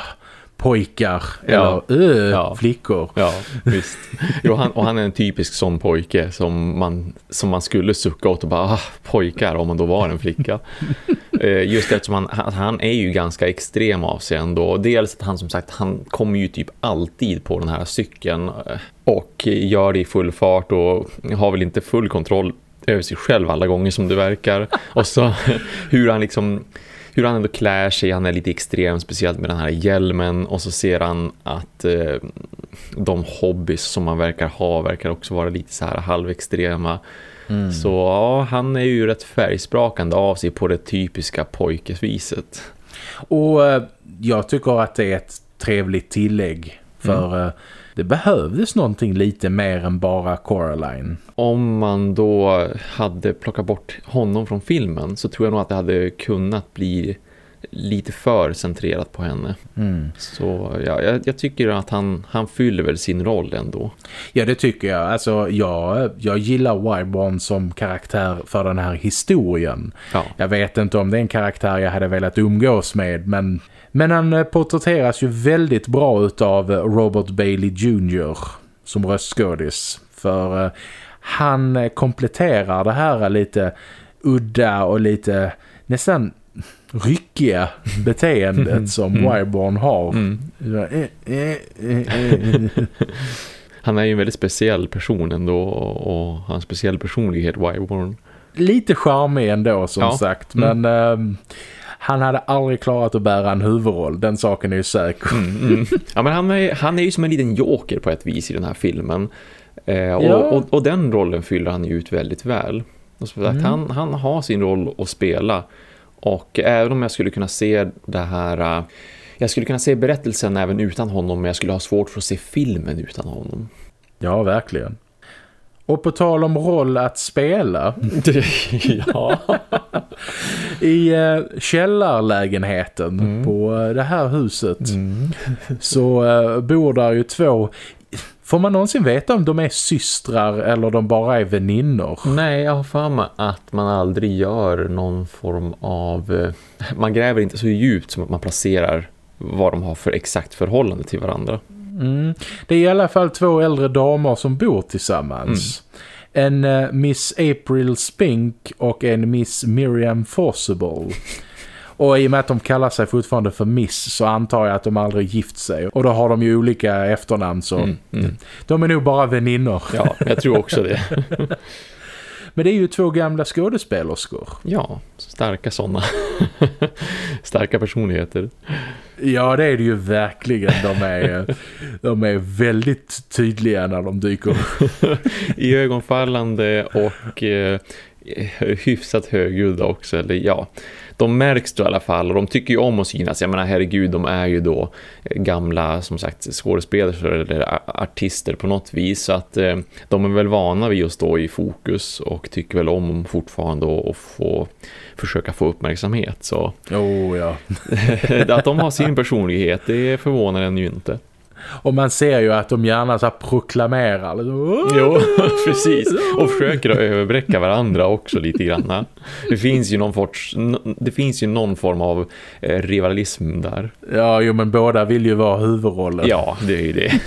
pojkar ja. eller ö, ja. flickor. Ja, visst. Jo, han, och han är en typisk sån pojke som man, som man skulle sucka åt och bara, ah, pojkar om man då var en flicka. [LAUGHS] eh, just eftersom han, han är ju ganska extrem av sig ändå. Dels att han som sagt, han kommer ju typ alltid på den här cykeln eh, och gör det i full fart och har väl inte full kontroll över sig själv alla gånger som det verkar. Och så [LAUGHS] hur han liksom hur han ändå klär sig, han är lite extrem speciellt med den här hjälmen och så ser han att eh, de hobbys som man verkar ha verkar också vara lite så här halvextrema. Mm. Så ja, han är ju rätt färgsprakande av sig på det typiska pojkesviset. Och eh, jag tycker att det är ett trevligt tillägg för mm. Det behövdes någonting lite mer än bara Coraline. Om man då hade plockat bort honom från filmen så tror jag nog att det hade kunnat bli lite för centrerat på henne. Mm. Så ja, jag, jag, tycker att han, han fyller väl sin roll ändå. Ja, det tycker jag. Alltså, jag, jag gillar Wyborn som karaktär för den här historien. Ja. Jag vet inte om det är en karaktär jag hade velat umgås med, men men han eh, porträtteras ju väldigt bra av Robert Bailey Jr. som röstskådis. För eh, han eh, kompletterar det här lite udda och lite nästan ryckiga [LAUGHS] beteendet som mm. Wyborn har. Mm. [LAUGHS] han är ju en väldigt speciell person ändå och har en speciell personlighet, Wyborn. Lite charmig ändå som ja. sagt, men... Mm han hade aldrig klarat att bära en huvudroll. Den saken är ju säker. Mm, mm. Ja, men han är, han är ju som en liten joker på ett vis i den här filmen. Eh, och, ja. och, och, den rollen fyller han ju ut väldigt väl. Och så mm. han, han har sin roll att spela. Och även om jag skulle kunna se det här... Uh, jag skulle kunna se berättelsen även utan honom men jag skulle ha svårt för att se filmen utan honom. Ja, verkligen. Och på tal om roll att spela. [LAUGHS] ja. I uh, källarlägenheten mm. på uh, det här huset mm. så uh, bor där ju två Får man någonsin veta om de är systrar eller de bara är väninnor? Nej, jag har för mig att man aldrig gör någon form av... Man gräver inte så djupt som att man placerar vad de har för exakt förhållande till varandra. Mm. Det är i alla fall två äldre damer som bor tillsammans. Mm. En uh, Miss April Spink och en Miss Miriam Forcible. Och i och med att de kallar sig fortfarande för Miss så antar jag att de aldrig gift sig. Och då har de ju olika efternamn så mm, mm. de är nog bara väninnor. Ja, jag tror också det. [LAUGHS] Men det är ju två gamla skådespelerskor. Ja, starka sådana. [LAUGHS] starka personligheter. Ja, det är det ju verkligen. De är, [LAUGHS] de är väldigt tydliga när de dyker [LAUGHS] I ögonfallande och eh, hyfsat högljudda också. Eller ja, de märks då i alla fall och de tycker ju om att synas. Jag menar herregud, de är ju då eh, gamla som sagt skådespelare eller artister på något vis. Så att eh, de är väl vana vid att stå i fokus och tycker väl om fortfarande att få försöka få uppmärksamhet. Så oh, ja. [LAUGHS] att de har sin personlighet, det förvånar en ju inte. Och man ser ju att de gärna så proklamerar. Jo, [LAUGHS] precis. Och försöker att överbräcka varandra också lite grann. Det finns ju någon, forts, det finns ju någon form av eh, rivalism där. Ja, jo, men båda vill ju vara huvudrollen. Ja, det är ju det.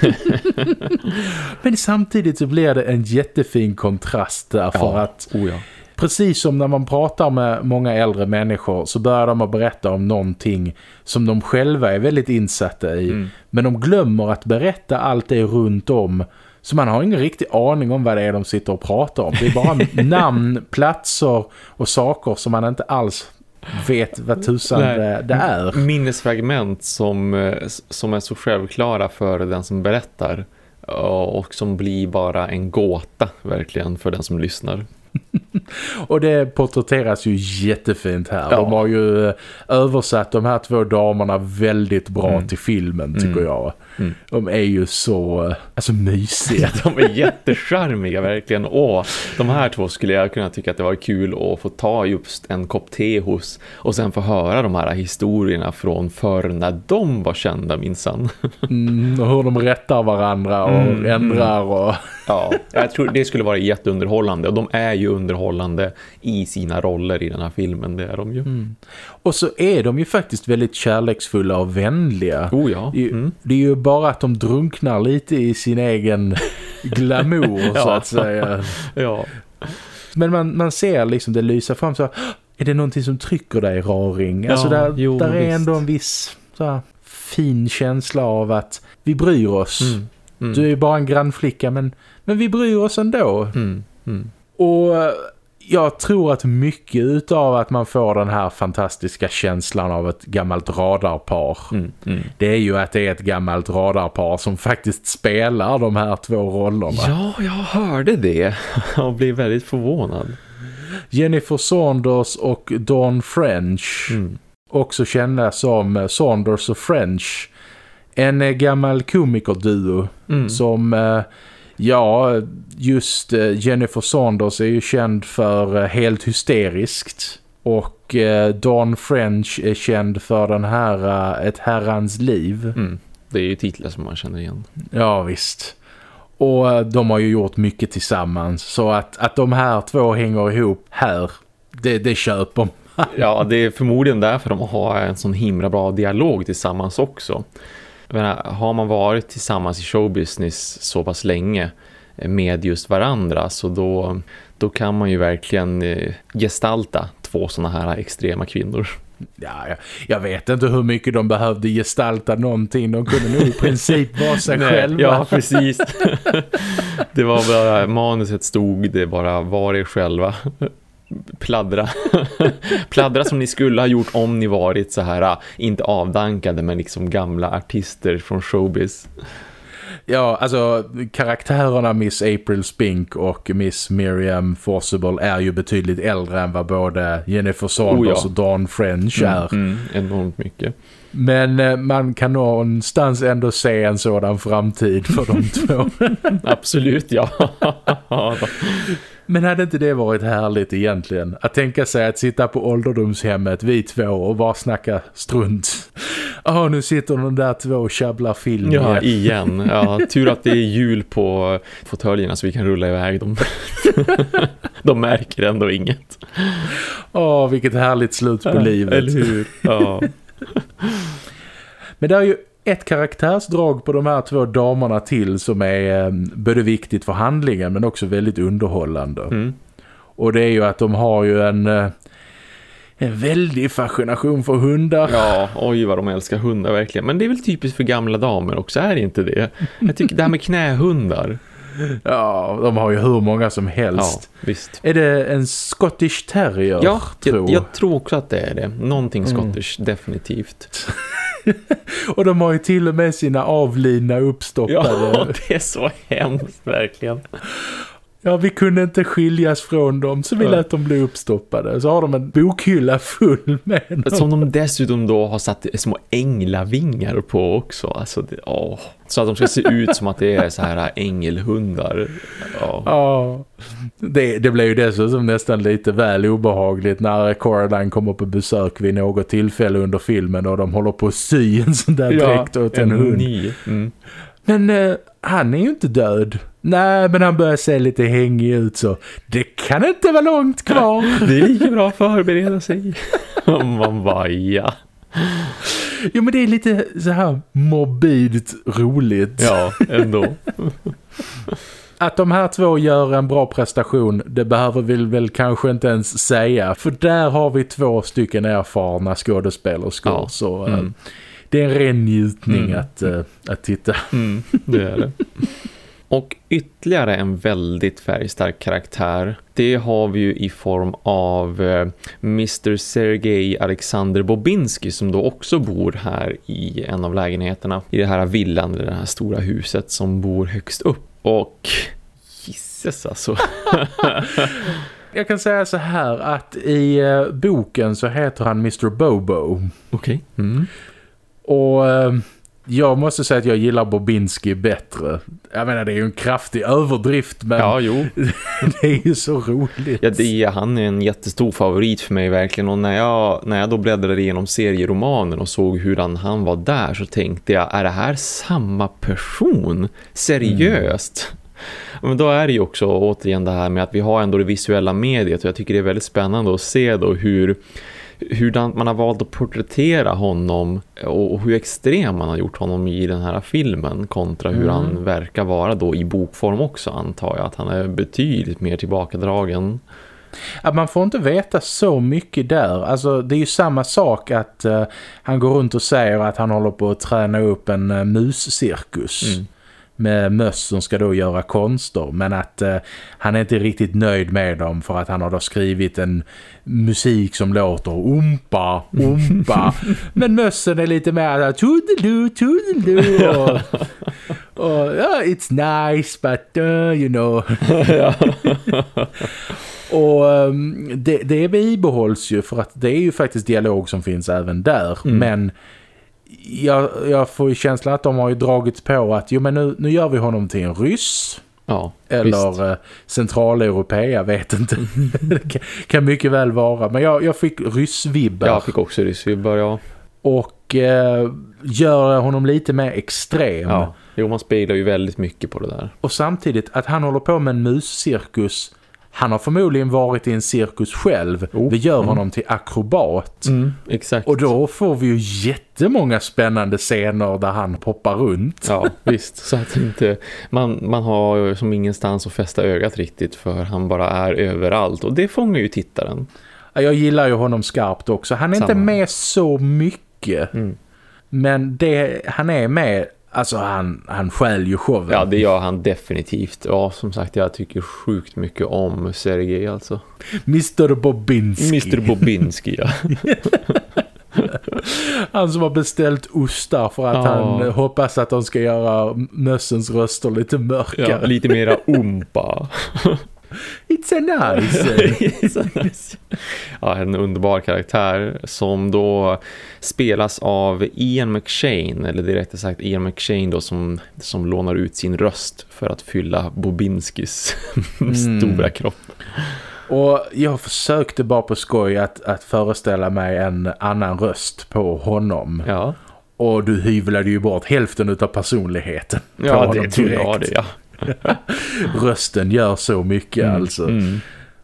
[LAUGHS] men samtidigt så blir det en jättefin kontrast där för ja. att... Oh ja precis som när man pratar med många äldre människor så börjar de att berätta om någonting som de själva är väldigt insatta i. Mm. Men de glömmer att berätta allt det runt om. Så man har ingen riktig aning om vad det är de sitter och pratar om. Det är bara [LAUGHS] namn, platser och saker som man inte alls vet vad tusan det, det, är. Minnesfragment som, eh, som är så självklara för den som berättar och som blir bara en gåta verkligen för den som lyssnar. Och det porträtteras ju jättefint här. Ja. De har ju eh, översatt de här två damerna väldigt bra mm. till filmen tycker mm. jag. Mm. De är ju så eh, alltså, mysiga. [LAUGHS] de är jättecharmiga verkligen. Och de här två skulle jag kunna tycka att det var kul att få ta just en kopp te hos. Och sen få höra de här historierna från förr när de var kända minsann. [LAUGHS] mm, och hur de rättar varandra och mm, ändrar. Och... ja, jag tror det skulle vara jätteunderhållande. Och de är ju underhållande i sina roller i den här filmen. Det är de ju. Mm. Och så är de ju faktiskt väldigt kärleksfulla och vänliga. Oh ja. Mm. Det är ju bara att de drunknar lite i sin egen [LAUGHS] glamour ja. så att säga. [LAUGHS] ja. Men man, man ser liksom det lysa fram så är det någonting som trycker dig raring? Ja, alltså där, jo, där är ändå en viss så här, fin känsla av att vi bryr oss. Mm, mm. Du är ju bara en grannflicka men, men vi bryr oss ändå. Mm, mm. Och jag tror att mycket utav att man får den här fantastiska känslan av ett gammalt radarpar mm, mm. det är ju att det är ett gammalt radarpar som faktiskt spelar de här två rollerna. Ja, jag hörde det [LAUGHS] och blev väldigt förvånad. Jennifer Saunders och Dawn French mm. också kända som Saunders och French en gammal komikerduo mm. som eh, Ja, just eh, Jennifer Saunders är ju känd för eh, Helt hysteriskt. Och eh, Dawn French är känd för den här Ett herrans liv. Mm. Det är ju titlar som man känner igen. Ja, visst. Och de har ju gjort mycket tillsammans. Så att, att de här två hänger ihop här, det, det köper Ja, det är förmodligen därför de har en sån himla bra dialog tillsammans också menar, har man varit tillsammans i showbusiness så pass länge med just varandra så då, då kan man ju verkligen eh, gestalta två sådana här extrema kvinnor. Ja, jag, jag, vet inte hur mycket de behövde gestalta någonting. De kunde nog i princip vara sig [LAUGHS] Nej, själva. Ja, precis. [LAUGHS] det var bara, manuset stod, det bara var er själva pladdra. [LAUGHS] pladdra som ni skulle ha gjort om ni varit så här, inte avdankade men liksom gamla artister från showbiz. Ja, alltså karaktärerna Miss April Spink och Miss Miriam Forcible är ju betydligt äldre än vad både Jennifer Saunders oh ja. och Dawn French mm, är. Mm, enormt mycket. Men eh, man kan någonstans ändå se en sådan framtid för de två. [LAUGHS] Absolut, ja. [LAUGHS] Men hade inte det varit härligt egentligen? Att tänka sig att sitta på ålderdomshemmet, vi två, och bara snacka strunt. Ja, oh, nu sitter de där två och tjabblar film. Ja, igen. Ja, [LAUGHS] tur att det är jul på fåtöljerna så vi kan rulla iväg dem. [LAUGHS] de märker ändå inget. Åh, oh, vilket härligt slut på ja, livet. Eller hur? Ja. [LAUGHS] Men det är ju ett karaktärsdrag på de här två damerna till som är eh, både viktigt för handlingen men också väldigt underhållande. Mm. Och det är ju att de har ju en, eh, en väldig fascination för hundar. Ja, oj vad de älskar hundar verkligen. Men det är väl typiskt för gamla damer också, är det inte det? Jag tycker det här med knähundar. Ja, de har ju hur många som helst. Ja, visst. Är det en Scottish Terrier? Ja, tror? jag, jag tror också att det är det. Någonting Scottish, definitivt. [LAUGHS] Och de har ju till och med sina avlidna uppstoppade. Ja, [LAUGHS] det är så hemskt, verkligen. Ja, vi kunde inte skiljas från dem så vi Ja. lät dem bli uppstoppade. Så har de en bokhylla full med dem. Som de dessutom då har satt små änglavingar på också. Alltså, det, åh. Så att de ska se ut som att det är så här ängelhundar. Ja. Ja, det, det blev ju dessutom nästan lite väl obehagligt när Coraline kommer på besök vid något tillfälle under filmen och de håller på att sy en sån där dräkt åt en, hund. ny. Mm. Men eh, han är ju inte död. Nej, men han börjar se lite hängig ut så det kan inte vara långt kvar. [LAUGHS] Det är lika bra att förbereda sig. [LAUGHS] Man bara, ja. jo, men det är lite så här morbidt roligt. Ja, ändå. [LAUGHS] Att de här två gör en bra prestation, det behöver vi väl kanske inte ens säga. För där har vi två stycken erfarna skådespelerskor. Ja. Så eh, Mm. det är en ren njutning Mm. att, eh, att titta. Mm, det är det. Och ytterligare en väldigt färgstark karaktär, det har vi ju i form av eh, Mr. Sergej Alexander Bobinski som då också bor här i en av lägenheterna i det här villan, det här stora huset som bor högst upp. Och gisses alltså. [LAUGHS] Jag kan säga så här att i eh, boken så heter han Mr. Bobo. Okej. Mm. Och eh, jag måste säga att jag gillar Bobinski bättre. Jag menar det är ju en kraftig överdrift men Ja, jo. [LAUGHS] det är ju så roligt. Ja, det, är- han är en jättestor favorit för mig verkligen och när jag, när jag då bläddrade igenom serieromanen och såg hur han, han var där så tänkte jag, är det här samma person? Seriöst? Men då är det ju också återigen det här med att vi har ändå det visuella mediet och jag tycker det är väldigt spännande att se då hur hur man har valt att porträttera honom och hur extrem man har gjort honom i den här filmen kontra hur Mm. han verkar vara då i bokform också antar jag att han är betydligt mer tillbakadragen. Att man får inte veta så mycket där. Alltså det är ju samma sak att eh, han går runt och säger att han håller på att träna upp en uh, muscirkus. Mm. Med möss som ska då göra konster. Men att eh, han är inte riktigt nöjd med dem för att han har då skrivit en musik som låter umpa, umpa. [LAUGHS] Men mössen är lite mer toodaloo, toodaloo. Och, och ja, it's nice but uh, you know. [LAUGHS] Och ehm, det, det bibehålls ju för att det är ju faktiskt dialog som finns även där. Mm. Men jag, jag får ju känslan att de har ju dragit på att jo men nu, nu gör vi honom till en ryss. Ja, visst. Eller eh, centraleuropé, jag vet inte. [LAUGHS] det kan, kan mycket väl vara. Men jag, jag fick ryssvibbar. Jag fick också ryssvibbar, ja. Och eh, gör honom lite mer extrem. ja. Jo, man speglar ju väldigt mycket på det där. Och samtidigt att han håller på med en muscirkus. Han har förmodligen varit i en cirkus själv. Oh. Vi gör honom till akrobat. Exakt. Och då får vi ju jättemånga spännande scener där han poppar runt. Ja, visst. Så att inte, man, man har ju som ingenstans att fästa ögat riktigt för han bara är överallt. Och det fångar ju tittaren. Jag gillar ju honom skarpt också. Han är inte Samma. med så mycket. Mm. Men det han är med, alltså han, han stjäl ju showen. Ja, det gör han definitivt. Ja, som sagt, jag tycker sjukt mycket om Sergej alltså. Mr. Bobinski. Mr. Bobinski, ja. [LAUGHS] Han som har beställt ostar för att Ja. han hoppas att de ska göra mössens röster lite ja. mörkare. Lite mera umpa. [LAUGHS] [LAUGHS] It's a nice. ja, en underbar karaktär som då spelas av Ian McShane, eller direkt sagt Ian McShane då som, som lånar ut sin röst för att fylla Bobinskis [LAUGHS] Mm. stora kropp. Och jag försökte bara på skoj att, att föreställa mig en annan röst på honom. Ja, Och du hyvlade ju bort hälften av personligheten. ja det tror jag det, ja. [LAUGHS] Rösten gör så mycket Mm, alltså. mm.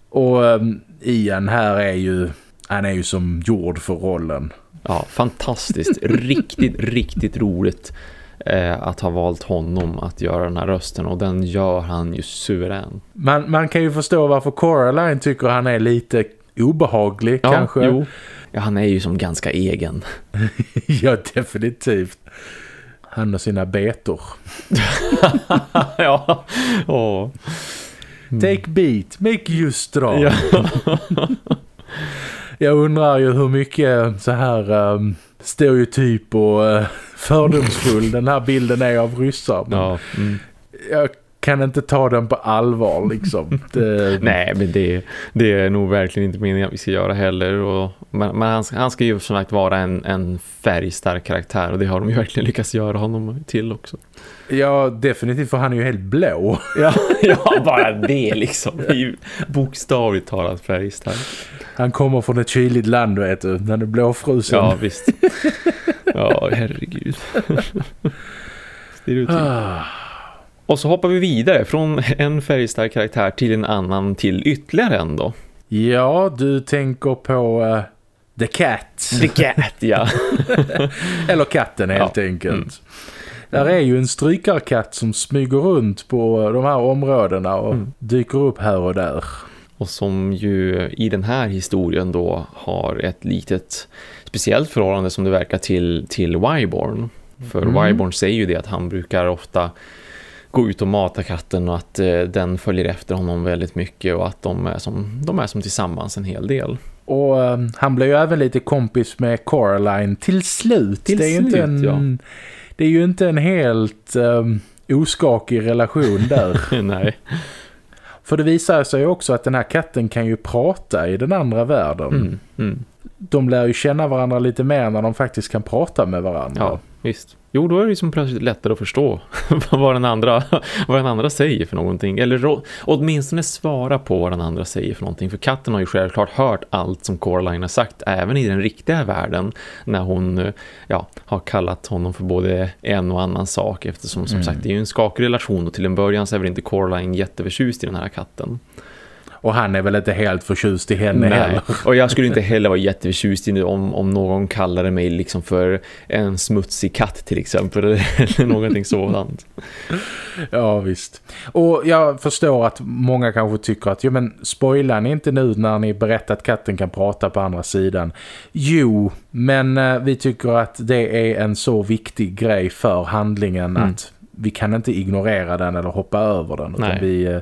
Och um, Ian här är ju, han är ju som gjord för rollen. Ja, fantastiskt. riktigt, [LAUGHS] riktigt roligt eh, att ha valt honom att göra den här rösten och den gör han ju suverän. Man, man kan ju förstå varför Coraline tycker han är lite obehaglig Ja, kanske. jo. Ja, han är ju som ganska egen. [LAUGHS] ja, definitivt. Han och sina betor. [LAUGHS] ja. Åh. Take beat, make you strong. Ja. [LAUGHS] Jag undrar ju hur mycket så här um, stereotyp och uh, fördomsfull den här bilden är av ryssar. Ja. Mm. Jag kan inte ta den på allvar liksom. [LAUGHS] Det, Nej, men det, det är nog verkligen inte meningen att vi ska göra heller. Och, men men han, ska- han ska ju som sagt vara en, en färgstark karaktär och det har de ju verkligen lyckats göra honom till också. ja, definitivt för han är ju helt blå. [LAUGHS] Ja, ja bara det liksom. Det är ju bokstavligt talat färgstark. Han kommer från ett kyligt land, vet du. Den är blåfrusen. Ja, visst. Ja, herregud. [LAUGHS] Stereotyp. Och så hoppar vi vidare från [LAUGHS] en färgstark karaktär till en annan till ytterligare en då. Ja, du tänker på uh, The Cat. The Cat, [LAUGHS] ja. [LAUGHS] Eller katten helt Ja, enkelt. mm. Där är ju en strykarkatt som smyger runt på de här områdena och Mm. dyker upp här och där. Och som ju i den här historien då har ett litet speciellt förhållande som det verkar till, till Wyborn. För Mm. Wyborn säger ju det att han brukar ofta gå ut och mata katten och att eh, den följer efter honom väldigt mycket och att de är som, de är som tillsammans en hel del. Och eh, han blir ju även lite kompis med Coraline till slut. Till det, är slut, en, ja. det är ju inte en helt um, oskakig relation där. [LAUGHS] Nej. För det visar sig ju också att den här katten kan ju prata i den andra världen. Mm, mm. De lär ju känna varandra lite mer när de faktiskt kan prata med varandra. Ja, visst. Jo, då är det liksom plötsligt lättare att förstå [LAUGHS] vad den andra, vad den andra säger för någonting. Eller åtminstone svara på vad den andra säger för någonting. För katten har ju självklart hört allt som Coraline har sagt, även i den riktiga världen. När hon eh, ja, har kallat honom för både en och annan sak. Eftersom som Mm. sagt det är ju en skakig relation och till en början så är väl inte Coraline jätteförtjust i den här katten. Och han är väl inte helt förtjust i henne heller. Och jag skulle inte heller vara jätteförtjust i det om, om någon kallade mig liksom för en smutsig katt till exempel [LAUGHS] eller någonting sådant. Ja, visst. Och jag förstår att många kanske tycker att, jo men spoilar ni inte nu när ni berättar att katten kan prata på andra sidan? Jo, men eh, vi tycker att det är en så viktig grej för handlingen Mm. att vi kan inte ignorera den eller hoppa över den. Utan Nej. vi eh,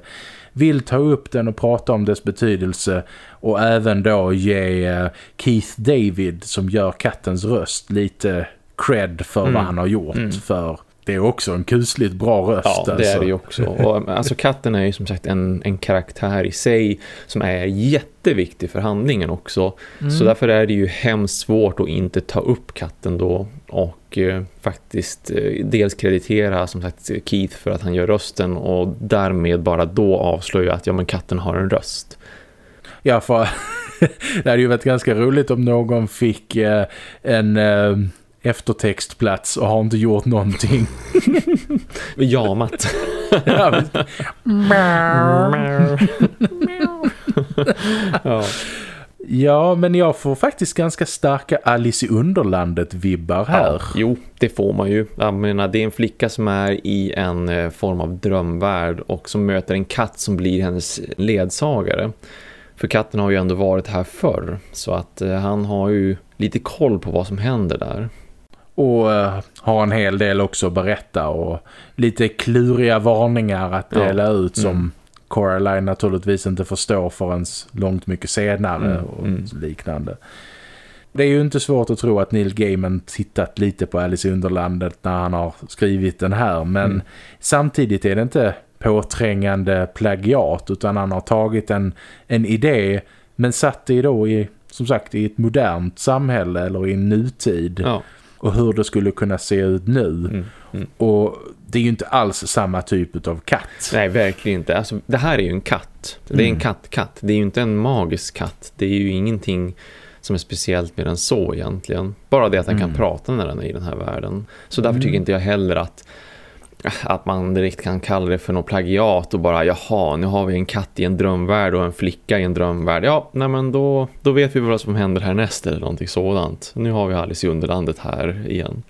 vill ta upp den och prata om dess betydelse och även då ge eh, Keith David som gör kattens röst lite cred för Mm. vad han har gjort. Mm. För det är också en kusligt bra röst. Ja, det är alltså. det ju också. Och, alltså katten är ju som sagt en, en karaktär i sig som är jätteviktig för handlingen också. Mm. Så därför är det ju hemskt svårt att inte ta upp katten då och eh, faktiskt eh, dels kreditera som sagt Keith för att han gör rösten och därmed bara då avslöja att ja men katten har en röst. Ja, för [LAUGHS] det hade ju varit ganska roligt om någon fick eh, en eh, eftertextplats och har inte gjort någonting. [LAUGHS] Jamat. [LAUGHS] ja, [LAUGHS] ja. ja, men jag får faktiskt ganska starka Alice i Underlandet-vibbar här. Ja, jo, det får man ju. Jag menar, det är en flicka som är i en eh, form av drömvärld och som möter en katt som blir hennes ledsagare. För katten har ju ändå varit här förr så att eh, han har ju lite koll på vad som händer där. Och eh, har en hel del också att berätta och lite kluriga varningar att Ja. dela ut som Mm. Coraline naturligtvis inte förstår förrän långt mycket senare Mm, och mm. liknande. Det är ju inte svårt att tro att Neil Gaiman tittat lite på Alice i Underlandet när han har skrivit den här men Mm. samtidigt är det inte påträngande plagiat utan han har tagit en, en idé men satt det då i som sagt i ett modernt samhälle eller i en nutid Ja, och hur det skulle kunna se ut nu. mm, mm. Och det är ju inte alls samma typ av katt. Nej, verkligen inte. Alltså, det här är ju en katt. Det är en Mm. katt-katt. Det är ju inte en magisk katt. Det är ju ingenting som är speciellt med den så egentligen. Bara det att den Mm. kan prata när den är i den här världen. Så därför Mm. tycker inte jag heller att att man direkt kan kalla det för något plagiat och bara jaha, nu har vi en katt i en drömvärld och en flicka i en drömvärld. Ja, nej men då, då vet vi vad som händer härnäst eller någonting sådant. Nu har vi Alice i Underlandet här igen.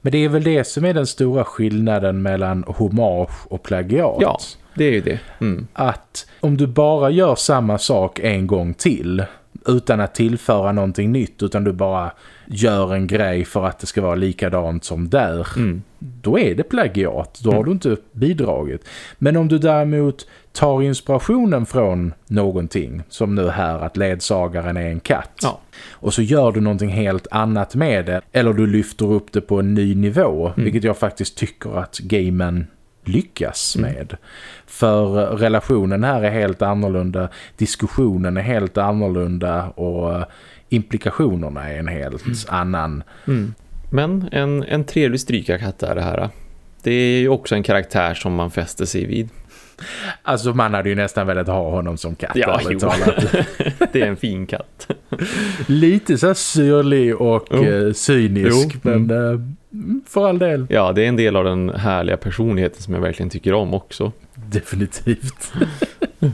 Men det är väl det som är den stora skillnaden mellan hommage och plagiat. Ja. Det är ju det. Mm. Att om du bara gör samma sak en gång till utan att tillföra någonting nytt utan du bara gör en grej för att det ska vara likadant som där. Mm. Då är det plagiat. Då har Mm. du inte bidragit. Men om du däremot tar inspirationen från någonting som nu här att ledsagaren är en katt. Ja. Och så gör du någonting helt annat med det. Eller du lyfter upp det på en ny nivå. Mm. Vilket jag faktiskt tycker att gamen lyckas Mm. med. För eh, relationen här är helt annorlunda. Diskussionen är helt annorlunda. Och implikationerna är en helt annan. Mm. Men en, en trevlig strykarkatt är det här. Det är ju också en karaktär som man fäster sig vid. Alltså man hade ju nästan velat ha honom som katt. Ja. [LAUGHS] Det är en fin katt. Lite så syrlig och Jo. eh, cynisk. Jo, Men eh, för all del. Ja, det är en del av den härliga personligheten som jag verkligen tycker om också. Definitivt. [LAUGHS]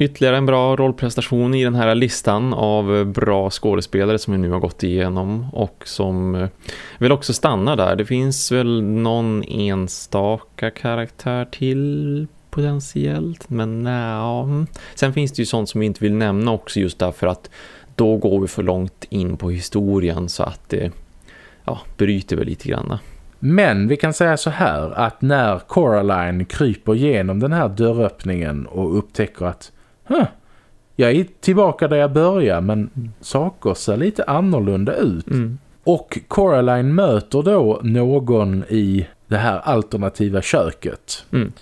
Ytterligare en bra rollprestation i den här listan av bra skådespelare som vi nu har gått igenom och som eh, väl också stannar där. Det finns väl någon enstaka karaktär till potentiellt, men nej. Sen finns det ju sånt som vi inte vill nämna också just därför att då går vi för långt in på historien så att det ja, bryter väl lite grann. Men vi kan säga så här att när Coraline kryper igenom den här dörröppningen och upptäcker att huh, jag är tillbaka där jag började men saker ser lite annorlunda ut. Mm. Och Coraline möter då någon i det här alternativa köket. Mm.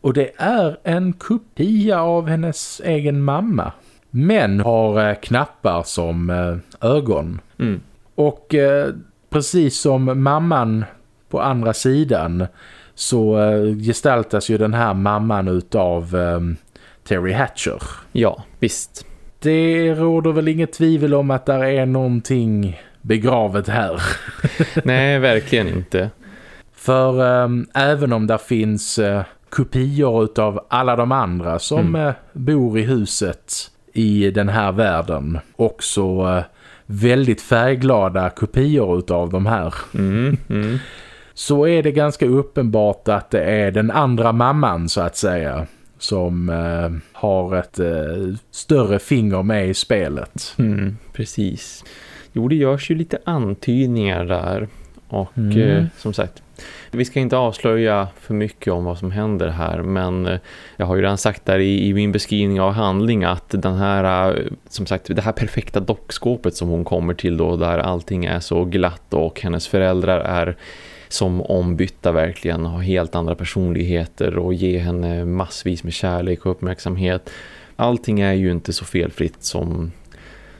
Och det är en kopia av hennes egen mamma. Men har eh, knappar som eh, ögon. Mm. Och eh, precis som mamman på andra sidan så eh, gestaltas ju den här mamman utav eh, Terry Hatcher. Ja, visst. Det råder väl inget tvivel om att där är någonting begravet här. [LAUGHS] Nej, verkligen inte. För eh, även om där finns eh, kopior utav alla de andra som Mm. eh, bor i huset i den här världen. Också eh, väldigt färgglada kopior utav de här. Mm, mm. Så är det ganska uppenbart att det är den andra mamman så att säga. Som eh, har ett eh, större finger med i spelet. Mm, precis. Jo, det görs ju lite antydningar där. Och Mm. eh, som sagt, vi ska inte avslöja för mycket om vad som händer här. Men eh, jag har ju redan sagt där i, i min beskrivning av handling att den här, eh, som sagt, det här perfekta dockskåpet som hon kommer till då, där allting är så glatt och hennes föräldrar är som ombytta verkligen har helt andra personligheter och ger henne massvis med kärlek och uppmärksamhet. Allting är ju inte så felfritt som,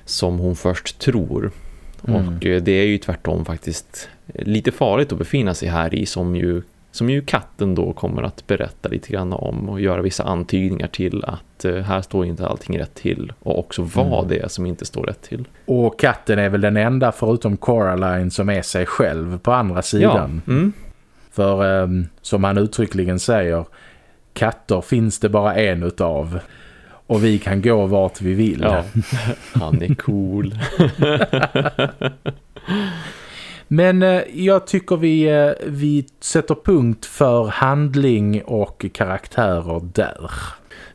som hon först tror. Mm. Och eh, det är ju tvärtom faktiskt lite farligt att befinna sig här i som ju, som ju katten då kommer att berätta lite grann om och göra vissa antydningar till att eh, här står inte allting rätt till och också vad Mm. det är som inte står rätt till. Och katten är väl den enda förutom Coraline som är sig själv på andra sidan. Ja, mm, För eh, som han uttryckligen säger, katter finns det bara en utav. Och vi kan gå vart vi vill. ja. [LAUGHS] han är cool. [LAUGHS] Men eh, jag tycker vi, eh, vi sätter punkt för handling och karaktärer där.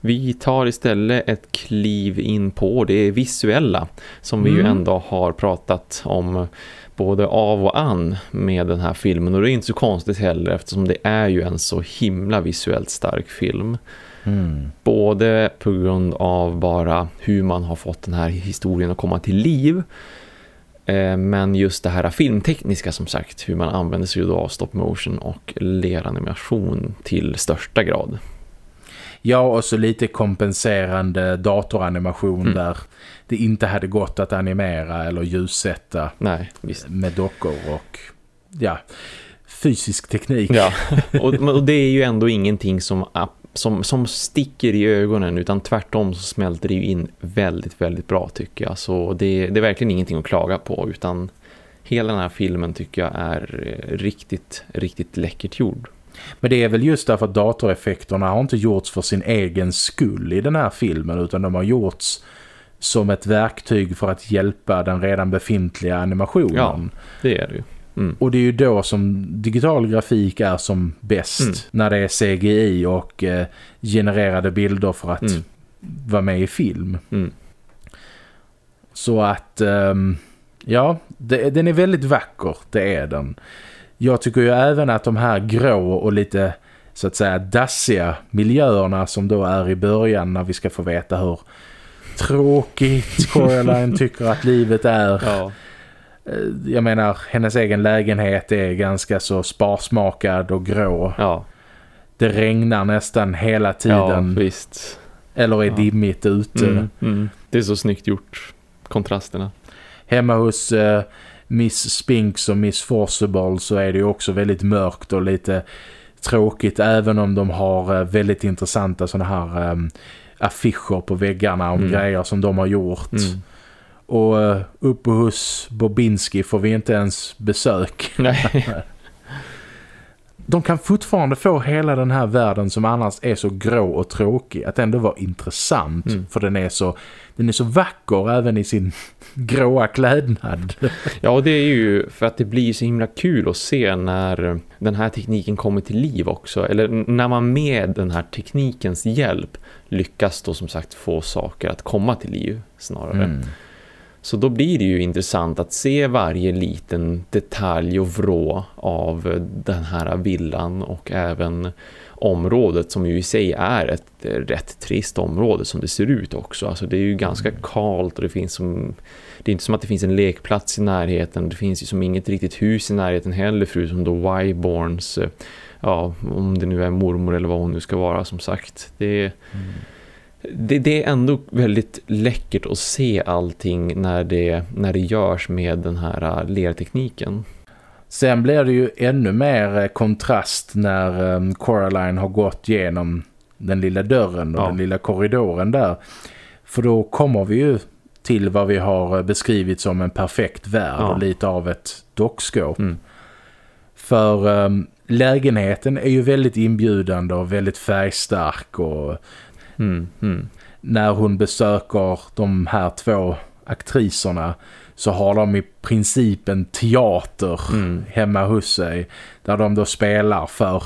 Vi tar istället ett kliv in på det visuella som vi ju Mm. ändå har pratat om både av och an med den här filmen och det är inte så konstigt heller eftersom det är ju en så himla visuellt stark film. Mm. Både på grund av bara hur man har fått den här historien att komma till liv eh, men just det här filmtekniska som sagt, hur man använder sig av stop motion och leranimation till största grad. Ja, och så lite kompenserande datoranimation Mm. där det inte hade gått att animera eller ljussätta Nej, visst. med dockor och ja, fysisk teknik. Ja, och, och det är ju ändå ingenting som, som, som sticker i ögonen utan tvärtom så smälter det ju in väldigt, väldigt bra tycker jag. Så det, det är verkligen ingenting att klaga på utan hela den här filmen tycker jag är eh, riktigt, riktigt läckert gjord. Men det är väl just därför att datoreffekterna har inte gjorts för sin egen skull i den här filmen utan de har gjorts som ett verktyg för att hjälpa den redan befintliga animationen. Ja. Det är det ju. Mm. Och det är ju då som digital grafik är som bäst. Mm. När det är CGI och eh, genererade bilder för att Mm. vara med i film. Mm. Så att, um, ja, det, den är väldigt vacker, det är den. Jag tycker ju även att de här grå och lite så att säga dassiga miljöerna som då är i början när vi ska få veta hur tråkigt Coraline [LAUGHS] tycker att livet är. Ja. Eh, jag menar, hennes egen lägenhet är ganska så sparsmakad och grå. Ja. Det regnar nästan hela tiden. Ja. Eller är ja. dimmigt ute. Mm, mm. Det är så snyggt gjort, kontrasterna. Hemma hos uh, Miss Spinks och Miss Forcible så är det ju också väldigt mörkt och lite tråkigt. Även om de har uh, väldigt intressanta sådana här um, affischer på väggarna om mm. grejer som de har gjort. Mm. Och uh, uppe hos Bobinski får vi inte ens besök. [LAUGHS] Nej. de kan fortfarande få hela den här världen som annars är så grå och tråkig att ändå vara intressant mm. för den är så den är så vacker även i sin [LAUGHS] gråa klädnad. Ja, och det är ju för att det blir så himla kul att se när den här tekniken kommer till liv också. Eller när man med den här teknikens hjälp lyckas då som sagt få saker att komma till liv snarare. Mm. Så då blir det ju intressant att se varje liten detalj och vrå av den här villan och även området som ju i sig är ett rätt trist område som det ser ut också. Alltså det är ju ganska mm. kalt och det finns som det är inte som att det finns en lekplats i närheten. Det finns ju som inget riktigt hus i närheten heller förutom då Wyborns ja, om det nu är mormor eller vad hon nu ska vara som sagt. Det är mm det, det, är ändå väldigt läckert att se allting när det, när det görs med den här äh, lertekniken. Sen blir det ju ännu mer äh, kontrast när ähm, Coraline har gått genom den lilla dörren och ja. den lilla korridoren där. För då kommer vi ju till vad vi har äh, beskrivit som en perfekt värld ja. och lite av ett dockskåp. Mm. För um, lägenheten är ju väldigt inbjudande och väldigt färgstark och Mm, mm. När hon besöker de här två aktriserna så har de i princip en teater mm. hemma hos sig där de då spelar för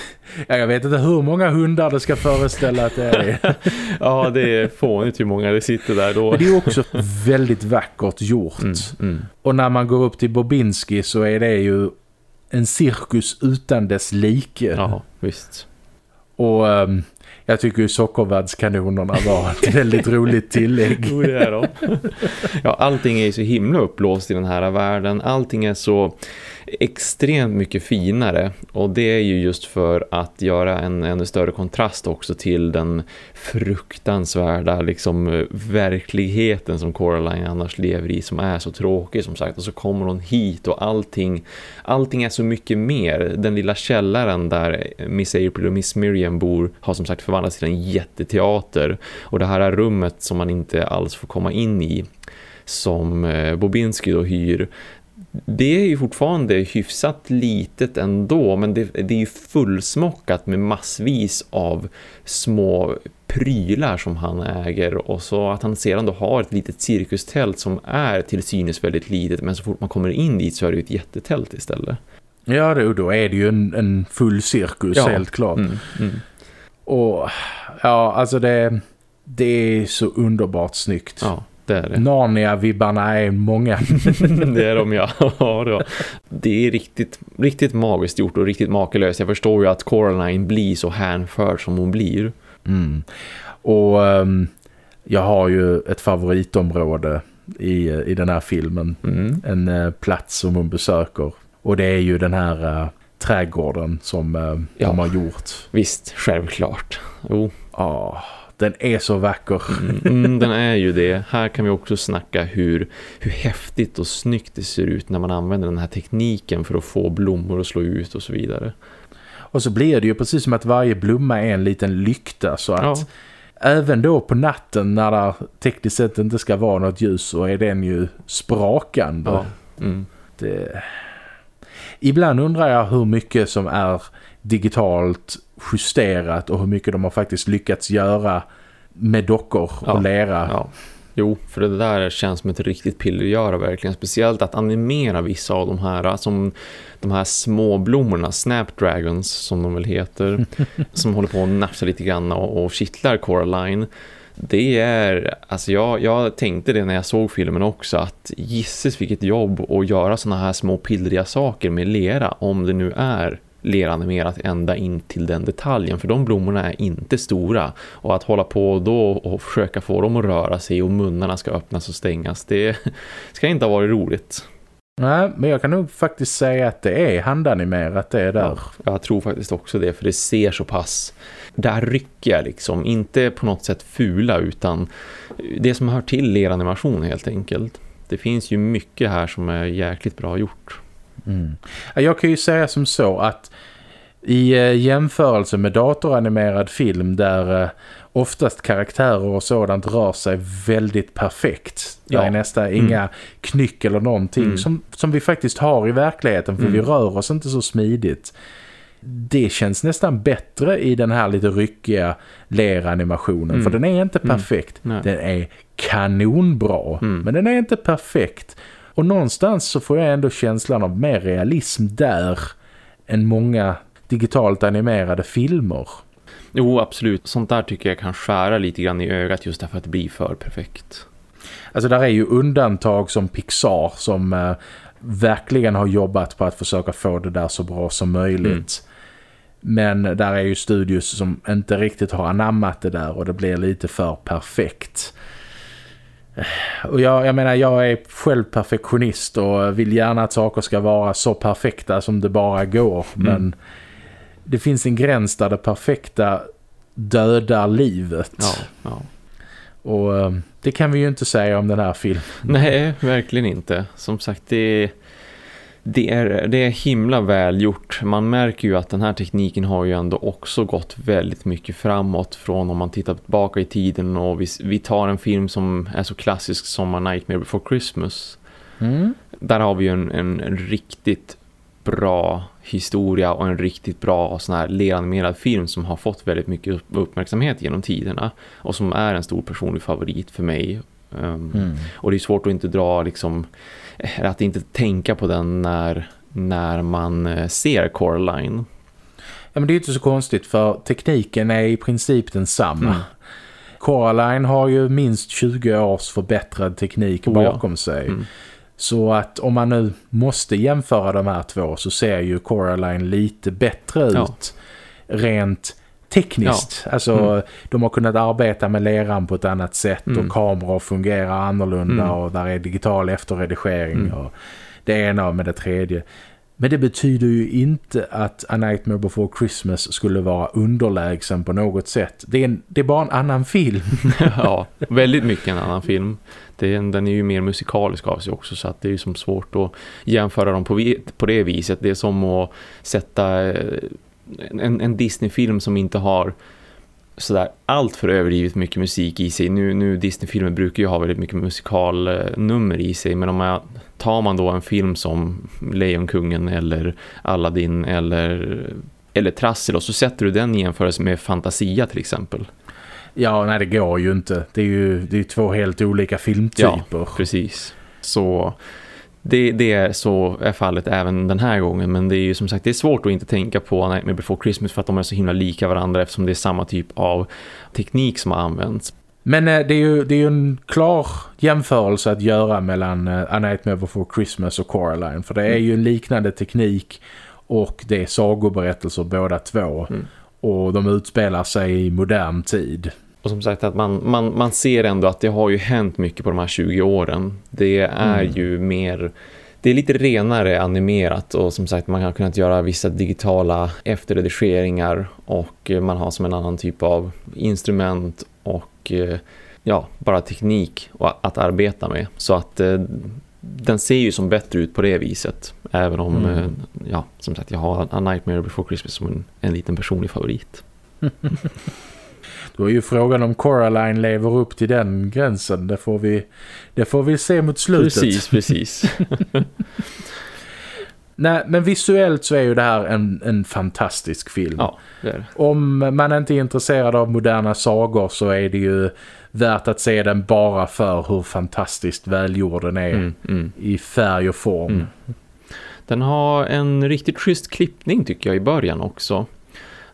[LAUGHS] jag vet inte hur många hundar det ska föreställa att det är. [LAUGHS] ja, det är fånigt hur många det sitter där då. Men det är också väldigt vackert gjort. Mm, mm. Och när man går upp till Bobinski så är det ju en cirkus utan dess like. Ja, visst. Och um, jag tycker ju sockervaddskanonerna var ett väldigt roligt tillägg. Jo, [LAUGHS] oh, det är de. [LAUGHS] Ja, allting är så himla uppblåst i den här världen. Allting är så extremt mycket finare. Och det är ju just för att göra en ännu större kontrast också till den fruktansvärda liksom, verkligheten som Coraline annars lever i som är så tråkig som sagt. Och så kommer hon hit och allting allting är så mycket mer. Den lilla källaren där Miss April och Miss Miriam bor har som sagt förvandlats till en jätteteater. Och det här rummet som man inte alls får komma in i som eh, Bobinski då hyr det är ju fortfarande hyfsat litet ändå men det, det är ju fullsmockat med massvis av små prylar som han äger och så att han sedan då har ett litet cirkustält som är till synes väldigt litet men så fort man kommer in dit så är det ju ett jättetält istället. Ja, då är det ju en, en full cirkus ja. helt klart. Mm, mm. Och ja, alltså det, det är så underbart snyggt. Ja det är det. Narnia-vibbarna är många. [LAUGHS] det är de, ja. ja det är riktigt, riktigt magiskt gjort och riktigt makelöst. Jag förstår ju att Coraline blir så hänförd som hon blir. Mm. Och um, jag har ju ett favoritområde i, i den här filmen. Mm. En uh, plats som hon besöker. Och det är ju den här uh, trädgården som uh, ja. de har gjort. Visst, självklart. Jo. Ja, den är så vacker. Mm, mm, den är ju det. Här kan vi också snacka hur, hur häftigt och snyggt det ser ut när man använder den här tekniken för att få blommor att slå ut och så vidare. Och så blir det ju precis som att varje blomma är en liten lykta så att ja. även då på natten när det tekniskt sett inte ska vara något ljus så är den ju sprakande. Ja. Mm. Det... Ibland undrar jag hur mycket som är digitalt justerat och hur mycket de har faktiskt lyckats göra med dockor och ja, lera. Ja. Jo, för det där känns som ett riktigt piller att göra verkligen. Speciellt att animera vissa av de här som de här små blommorna, Snapdragons som de väl heter, [LAUGHS] som håller på att nafsa lite grann och, och kittlar Coraline. Det är, alltså jag, jag tänkte det när jag såg filmen också att gisses vilket jobb att göra såna här små pillriga saker med lera om det nu är leranimerat ända in till den detaljen för de blommorna är inte stora och att hålla på då och försöka få dem att röra sig och munnarna ska öppnas och stängas det [LAUGHS] ska inte ha varit roligt. Nej, men jag kan nog faktiskt säga att det är handanimerat det är där. Ja, jag tror faktiskt också det för det ser så pass där rycker liksom, inte på något sätt fula utan det som hör till leranimation helt enkelt. Det finns ju mycket här som är jäkligt bra gjort. Mm. Jag kan ju säga som så att i eh, jämförelse med datoranimerad film där eh, oftast karaktärer och sådant rör sig väldigt perfekt. Det ja. är nästan mm. inga knyck eller någonting mm. som, som vi faktiskt har i verkligheten för mm. vi rör oss inte så smidigt. Det känns nästan bättre i den här lite ryckiga leranimationen för mm. den är inte mm. perfekt. Den är kanonbra mm. men den är inte perfekt. Och någonstans så får jag ändå känslan av mer realism där än många digitalt animerade filmer. Jo, absolut. Sånt där tycker jag kan skära lite grann i ögat just därför att det blir för perfekt. Alltså där är ju undantag som Pixar som eh, verkligen har jobbat på att försöka få det där så bra som möjligt. Mm. Men där är ju studios som inte riktigt har anammat det där och det blir lite för perfekt. Och jag, jag menar, jag är själv perfektionist och vill gärna att saker ska vara så perfekta som det bara går. Mm. Men det finns en gräns där det perfekta dödar livet. Ja, ja. Och eh, det kan vi ju inte säga om den här filmen. Nej, verkligen inte. Som sagt, det, det, är, det är himla välgjort. Man märker ju att den här tekniken har ju ändå också gått väldigt mycket framåt från om man tittar tillbaka i tiden och vi, vi tar en film som är så klassisk som A Nightmare Before Christmas. Mm. Där har vi ju en, en, en riktigt bra historia och en riktigt bra sån här leranimerad film som har fått väldigt mycket uppmärksamhet genom tiderna och som är en stor personlig favorit för mig. Um, mm. Och det är svårt att inte dra liksom, att inte tänka på den när, när man eh, ser Coraline. Ja men det är inte så konstigt för tekniken är i princip densamma. Mm. Coraline har ju minst 20 års förbättrad teknik oh, bakom ja. sig. Mm. Så att om man nu måste jämföra de här två så ser ju Coraline lite bättre ut ja. rent tekniskt. Ja. Alltså mm. de har kunnat arbeta med leran på ett annat sätt mm. och kameror fungerar annorlunda mm. och där är digital efterredigering mm. och det ena med det tredje. Men det betyder ju inte att A Nightmare Before Christmas skulle vara underlägsen på något sätt. Det är, en, det är bara en annan film. [LAUGHS] ja, väldigt mycket en annan film. Det den är ju mer musikalisk av sig också så att det är ju som svårt att jämföra dem på, på det viset. Det är som att sätta eh, en, en Disney-film som inte har sådär allt för överdrivet mycket musik i sig. Nu, nu Disney-filmer brukar ju ha väldigt mycket musikalnummer i sig men om man tar man då en film som Lejonkungen eller Aladdin eller, eller Trassel och så sätter du den i jämförelse med Fantasia till exempel. Ja, nej det går ju inte. Det är ju det är två helt olika filmtyper. Ja, precis. Så det, det är så är fallet även den här gången men det är ju som sagt det är svårt att inte tänka på Nightmare Before Christmas för att de är så himla lika varandra eftersom det är samma typ av teknik som har använts. Men eh, det är ju det är ju en klar jämförelse att göra mellan eh, A Nightmare Before Christmas och Coraline för det är mm. ju en liknande teknik och det är sagoberättelser båda två. Mm. Och de utspelar sig i modern tid. Och som sagt att man, man, man ser ändå att det har ju hänt mycket på de här 20 åren. Det är mm. ju mer... Det är lite renare animerat och som sagt man har kunnat göra vissa digitala efterredigeringar och man har som en annan typ av instrument och eh, ja, bara teknik att arbeta med. Så att eh, den ser ju som bättre ut på det viset. Även om, mm. Eh, ja, som sagt jag har A Nightmare Before Christmas som en, en liten personlig favorit. [LAUGHS] Då är ju frågan om Coraline lever upp till den gränsen. Det får vi, det får vi se mot slutet. Precis, precis. [LAUGHS] Nej, men visuellt så är ju det här en, en fantastisk film. Ja, det är det. Om man inte är intresserad av moderna sagor så är det ju värt att se den bara för hur fantastiskt välgjord den är mm, mm. i färg och form. Mm. Den har en riktigt schysst klippning tycker jag i början också.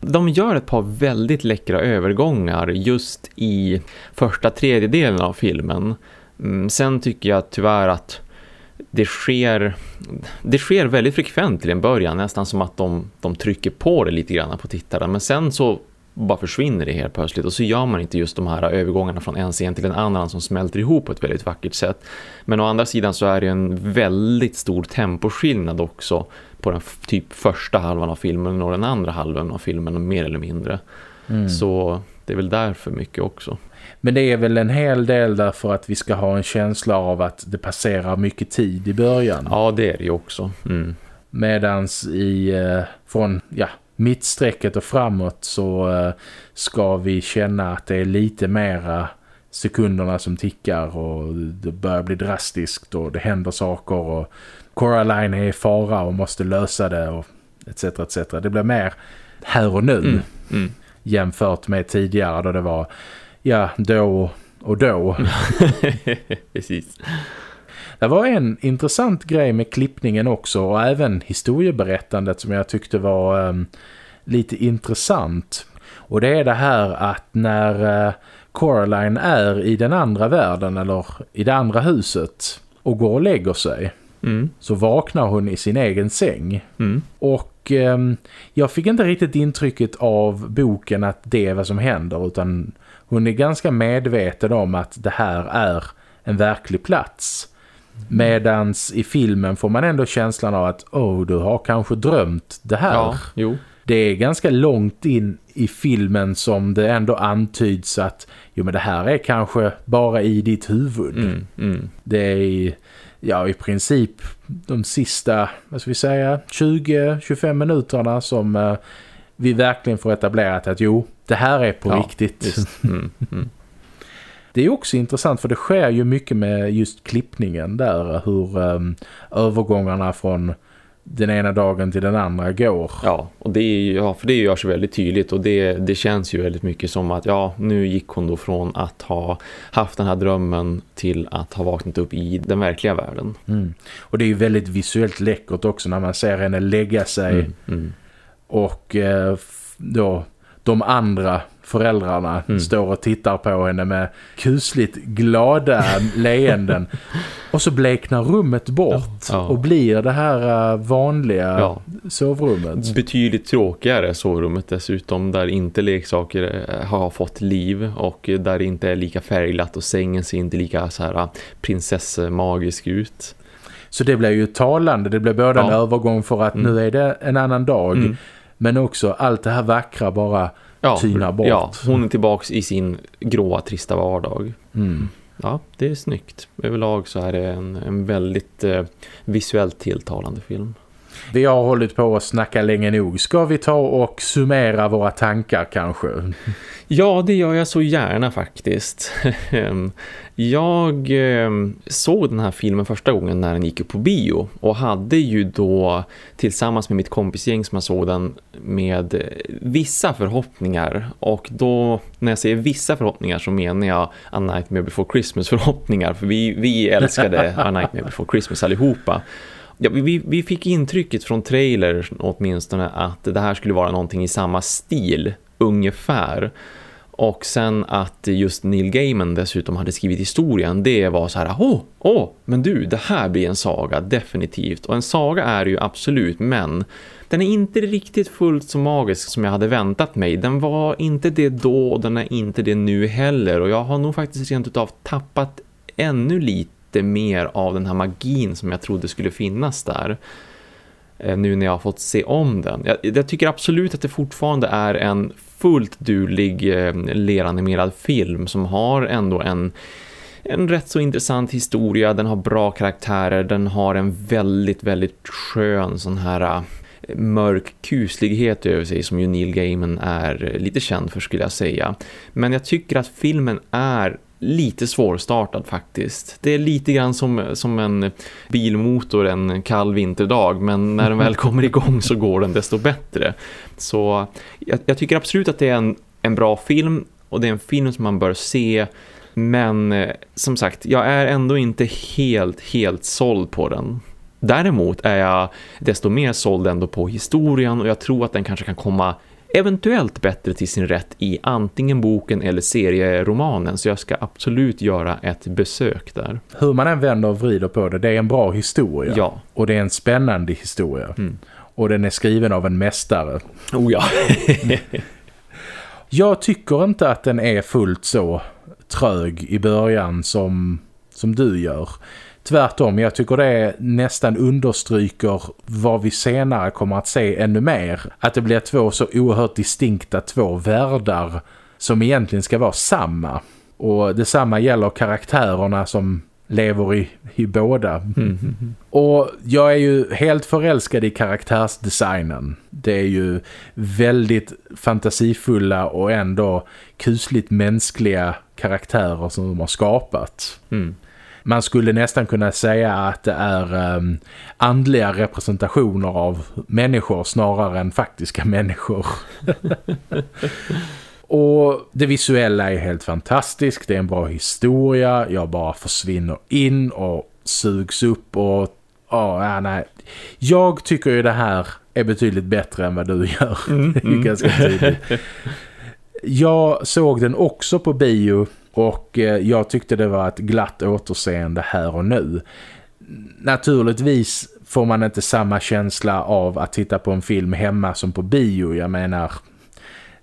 De gör ett par väldigt läckra övergångar just i första tredjedelen av filmen. Mm, sen tycker jag tyvärr att det sker, det sker väldigt frekvent till en början. Nästan som att de, de trycker på det lite grann på tittaren. Men sen så bara försvinner det helt plötsligt och så gör man inte just de här övergångarna från en scen till en annan som smälter ihop på ett väldigt vackert sätt. Men å andra sidan så är det en väldigt stor temposkillnad också på den typ första halvan av filmen och den andra halvan av filmen mer eller mindre. Mm. Så det är väl därför mycket också. Men det är väl en hel del därför att vi ska ha en känsla av att det passerar mycket tid i början. Ja, det är det ju också. Mm. Medans i, eh, från ja, mittsträcket och framåt så eh, ska vi känna att det är lite mera sekunderna som tickar och det börjar bli drastiskt och det händer saker och Coraline är i fara och måste lösa det och etc. etc. Det blir mer här och nu mm. Mm. jämfört med tidigare då det var ja, då och då. [LAUGHS] Precis. Det var en intressant grej med klippningen också och även historieberättandet som jag tyckte var um, lite intressant. Och det är det här att när uh, Coraline är i den andra världen eller i det andra huset och går och lägger sig mm. så vaknar hon i sin egen säng. Mm. Och um, jag fick inte riktigt intrycket av boken att det är vad som händer utan hon är ganska medveten om att det här är en verklig plats. Medans i filmen får man ändå känslan av att oh, du har kanske drömt det här. Ja, jo. Det är ganska långt in i filmen som det ändå antyds att jo men det här är kanske bara i ditt huvud. Mm, mm. Det är ja i princip de sista, vad ska vi säga, 20-25 minuterna som uh, vi verkligen får etablerat att jo, det här är på ja, riktigt. Mm, mm. Det är också intressant för det sker ju mycket med just klippningen där. Hur um, övergångarna från den ena dagen till den andra går. Ja, och det, är, ja, för det görs väldigt tydligt och det, det känns ju väldigt mycket som att ja, nu gick hon då från att ha haft den här drömmen till att ha vaknat upp i den verkliga världen. Mm. Och det är ju väldigt visuellt läckert också när man ser henne lägga sig mm, mm. och eh, då de andra föräldrarna mm. står och tittar på henne med kusligt glada [LAUGHS] leenden. Och så bleknar rummet bort ja. och blir det här äh, vanliga ja. sovrummet. Betydligt tråkigare sovrummet dessutom där inte leksaker äh, har fått liv och där det inte är lika färgglatt och sängen ser inte lika så här äh, prinsessmagisk ut. Så det blir ju talande. Det blir både ja. en övergång för att mm. nu är det en annan dag mm. men också allt det här vackra bara ja, tynar bort. Ja, hon är tillbaka i sin gråa, trista vardag. Mm. Ja, det är snyggt. Överlag så är det en, en väldigt eh, visuellt tilltalande film. Vi har hållit på att snacka länge nog. Ska vi ta och summera våra tankar kanske? Ja, det gör jag så gärna faktiskt. Ehm, jag ehm, såg den här filmen första gången när den gick upp på bio och hade ju då tillsammans med mitt kompisgäng som jag såg den med eh, vissa förhoppningar och då när jag säger vissa förhoppningar så menar jag A Nightmare Before Christmas förhoppningar för vi, vi älskade A Nightmare Before Christmas allihopa. Ja, vi, vi fick intrycket från trailer åtminstone att det här skulle vara någonting i samma stil ungefär. Och sen att just Neil Gaiman dessutom hade skrivit historien, det var så här, åh, åh, men du, det här blir en saga, definitivt. Och en saga är ju absolut, men den är inte riktigt fullt så magisk som jag hade väntat mig. Den var inte det då och den är inte det nu heller. Och jag har nog faktiskt rent utav tappat ännu lite lite mer av den här magin som jag trodde skulle finnas där eh, nu när jag har fått se om den. Jag, jag, tycker absolut att det fortfarande är en fullt dulig eh, leranimerad film som har ändå en en rätt så intressant historia, den har bra karaktärer, den har en väldigt, väldigt skön sån här eh, mörk kuslighet över sig som ju Neil Gaiman är lite känd för skulle jag säga. Men jag tycker att filmen är lite svårstartad faktiskt. Det är lite grann som, som en bilmotor en kall vinterdag men när den väl [LAUGHS] kommer igång så går den desto bättre. Så jag, jag tycker absolut att det är en, en bra film och det är en film som man bör se men eh, som sagt, jag är ändå inte helt, helt såld på den. Däremot är jag desto mer såld ändå på historien och jag tror att den kanske kan komma eventuellt bättre till sin rätt i antingen boken eller serieromanen så jag ska absolut göra ett besök där. Hur man än vänder och vrider på det, det är en bra historia. Ja. Och det är en spännande historia. Mm. Och den är skriven av en mästare. Oh ja. [LAUGHS] jag tycker inte att den är fullt så trög i början som, som du gör. Tvärtom, jag tycker det nästan understryker vad vi senare kommer att se ännu mer. Att det blir två så oerhört distinkta två världar som egentligen ska vara samma. Och detsamma gäller karaktärerna som lever i, i båda. Mm. Och jag är ju helt förälskad i karaktärsdesignen. Det är ju väldigt fantasifulla och ändå kusligt mänskliga karaktärer som de har skapat. Mm. Man skulle nästan kunna säga att det är um, andliga representationer av människor snarare än faktiska [LAUGHS] människor. [LAUGHS] och det visuella är helt fantastiskt. Det är en bra historia. Jag bara försvinner in och sugs upp och oh, ja, nej. Jag tycker ju det här är betydligt bättre än vad du gör. Mm, [LAUGHS] det är mm. ganska tydligt. Jag såg den också på bio och eh, jag tyckte det var ett glatt återseende här och nu. Naturligtvis får man inte samma känsla av att titta på en film hemma som på bio. Jag menar,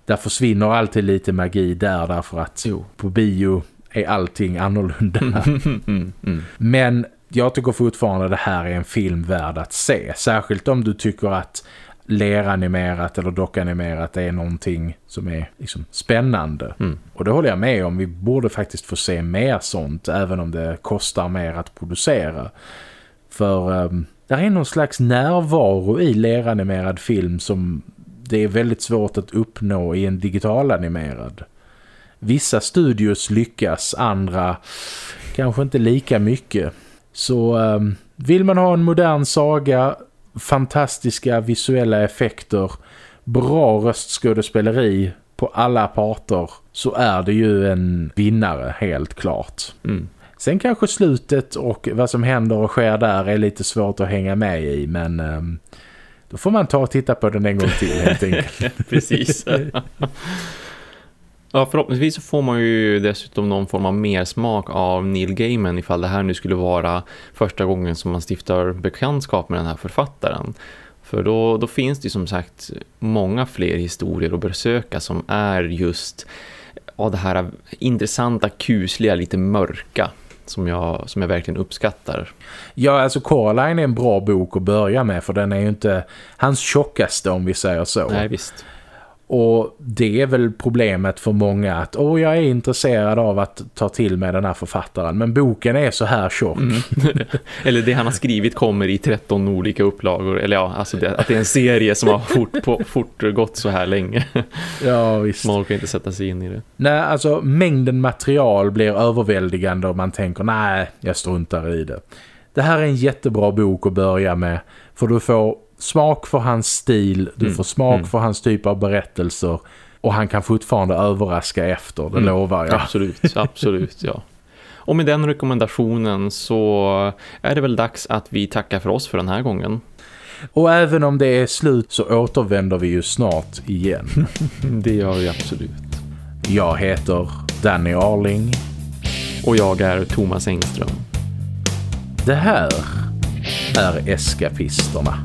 där försvinner alltid lite magi där därför att Jo. på bio är allting annorlunda. [LAUGHS] Mm, mm. Men jag tycker fortfarande det här är en film värd att se. Särskilt om du tycker att leranimerat eller dockanimerat är någonting som är liksom spännande. Mm. Och det håller jag med om. Vi borde faktiskt få se mer sånt även om det kostar mer att producera. För um, det är någon slags närvaro i leranimerad film som det är väldigt svårt att uppnå i en digitalanimerad. Vissa studios lyckas, andra kanske inte lika mycket. Så um, vill man ha en modern saga, fantastiska visuella effekter, bra röstskådespeleri på alla parter så är det ju en vinnare helt klart. Mm. Sen kanske slutet och vad som händer och sker där är lite svårt att hänga med i men um, då får man ta och titta på den en gång till helt enkelt. [LAUGHS] Precis. [LAUGHS] ja, förhoppningsvis så får man ju dessutom någon form av mer smak av Neil Gaiman ifall det här nu skulle vara första gången som man stiftar bekantskap med den här författaren. För då, då finns det ju som sagt många fler historier att besöka som är just ja, det här intressanta, kusliga, lite mörka som jag, som jag verkligen uppskattar. Ja, alltså Coraline är en bra bok att börja med för den är ju inte hans tjockaste om vi säger så. Nej, visst. Och det är väl problemet för många att åh jag är intresserad av att ta till mig den här författaren men boken är så här tjock. Mm. [LAUGHS] Eller det han har skrivit kommer i 13 olika upplagor. Eller ja, alltså det, att det är en serie som har fort, på, fort gått så här länge. [LAUGHS] Ja visst. Man orkar inte sätta sig in i det. Nej, alltså mängden material blir överväldigande och man tänker nej, jag struntar i det. Det här är en jättebra bok att börja med för du får smak för hans stil, du Mm, får smak mm. för hans typ av berättelser och han kan fortfarande överraska efter, det Mm. lovar jag. Absolut, absolut, ja. Och med den rekommendationen så är det väl dags att vi tackar för oss för den här gången. Och även om det är slut så återvänder vi ju snart igen. [LAUGHS] Det gör vi absolut. Jag heter Danny Arling. Och jag är Thomas Engström. Det här är Eskapisterna.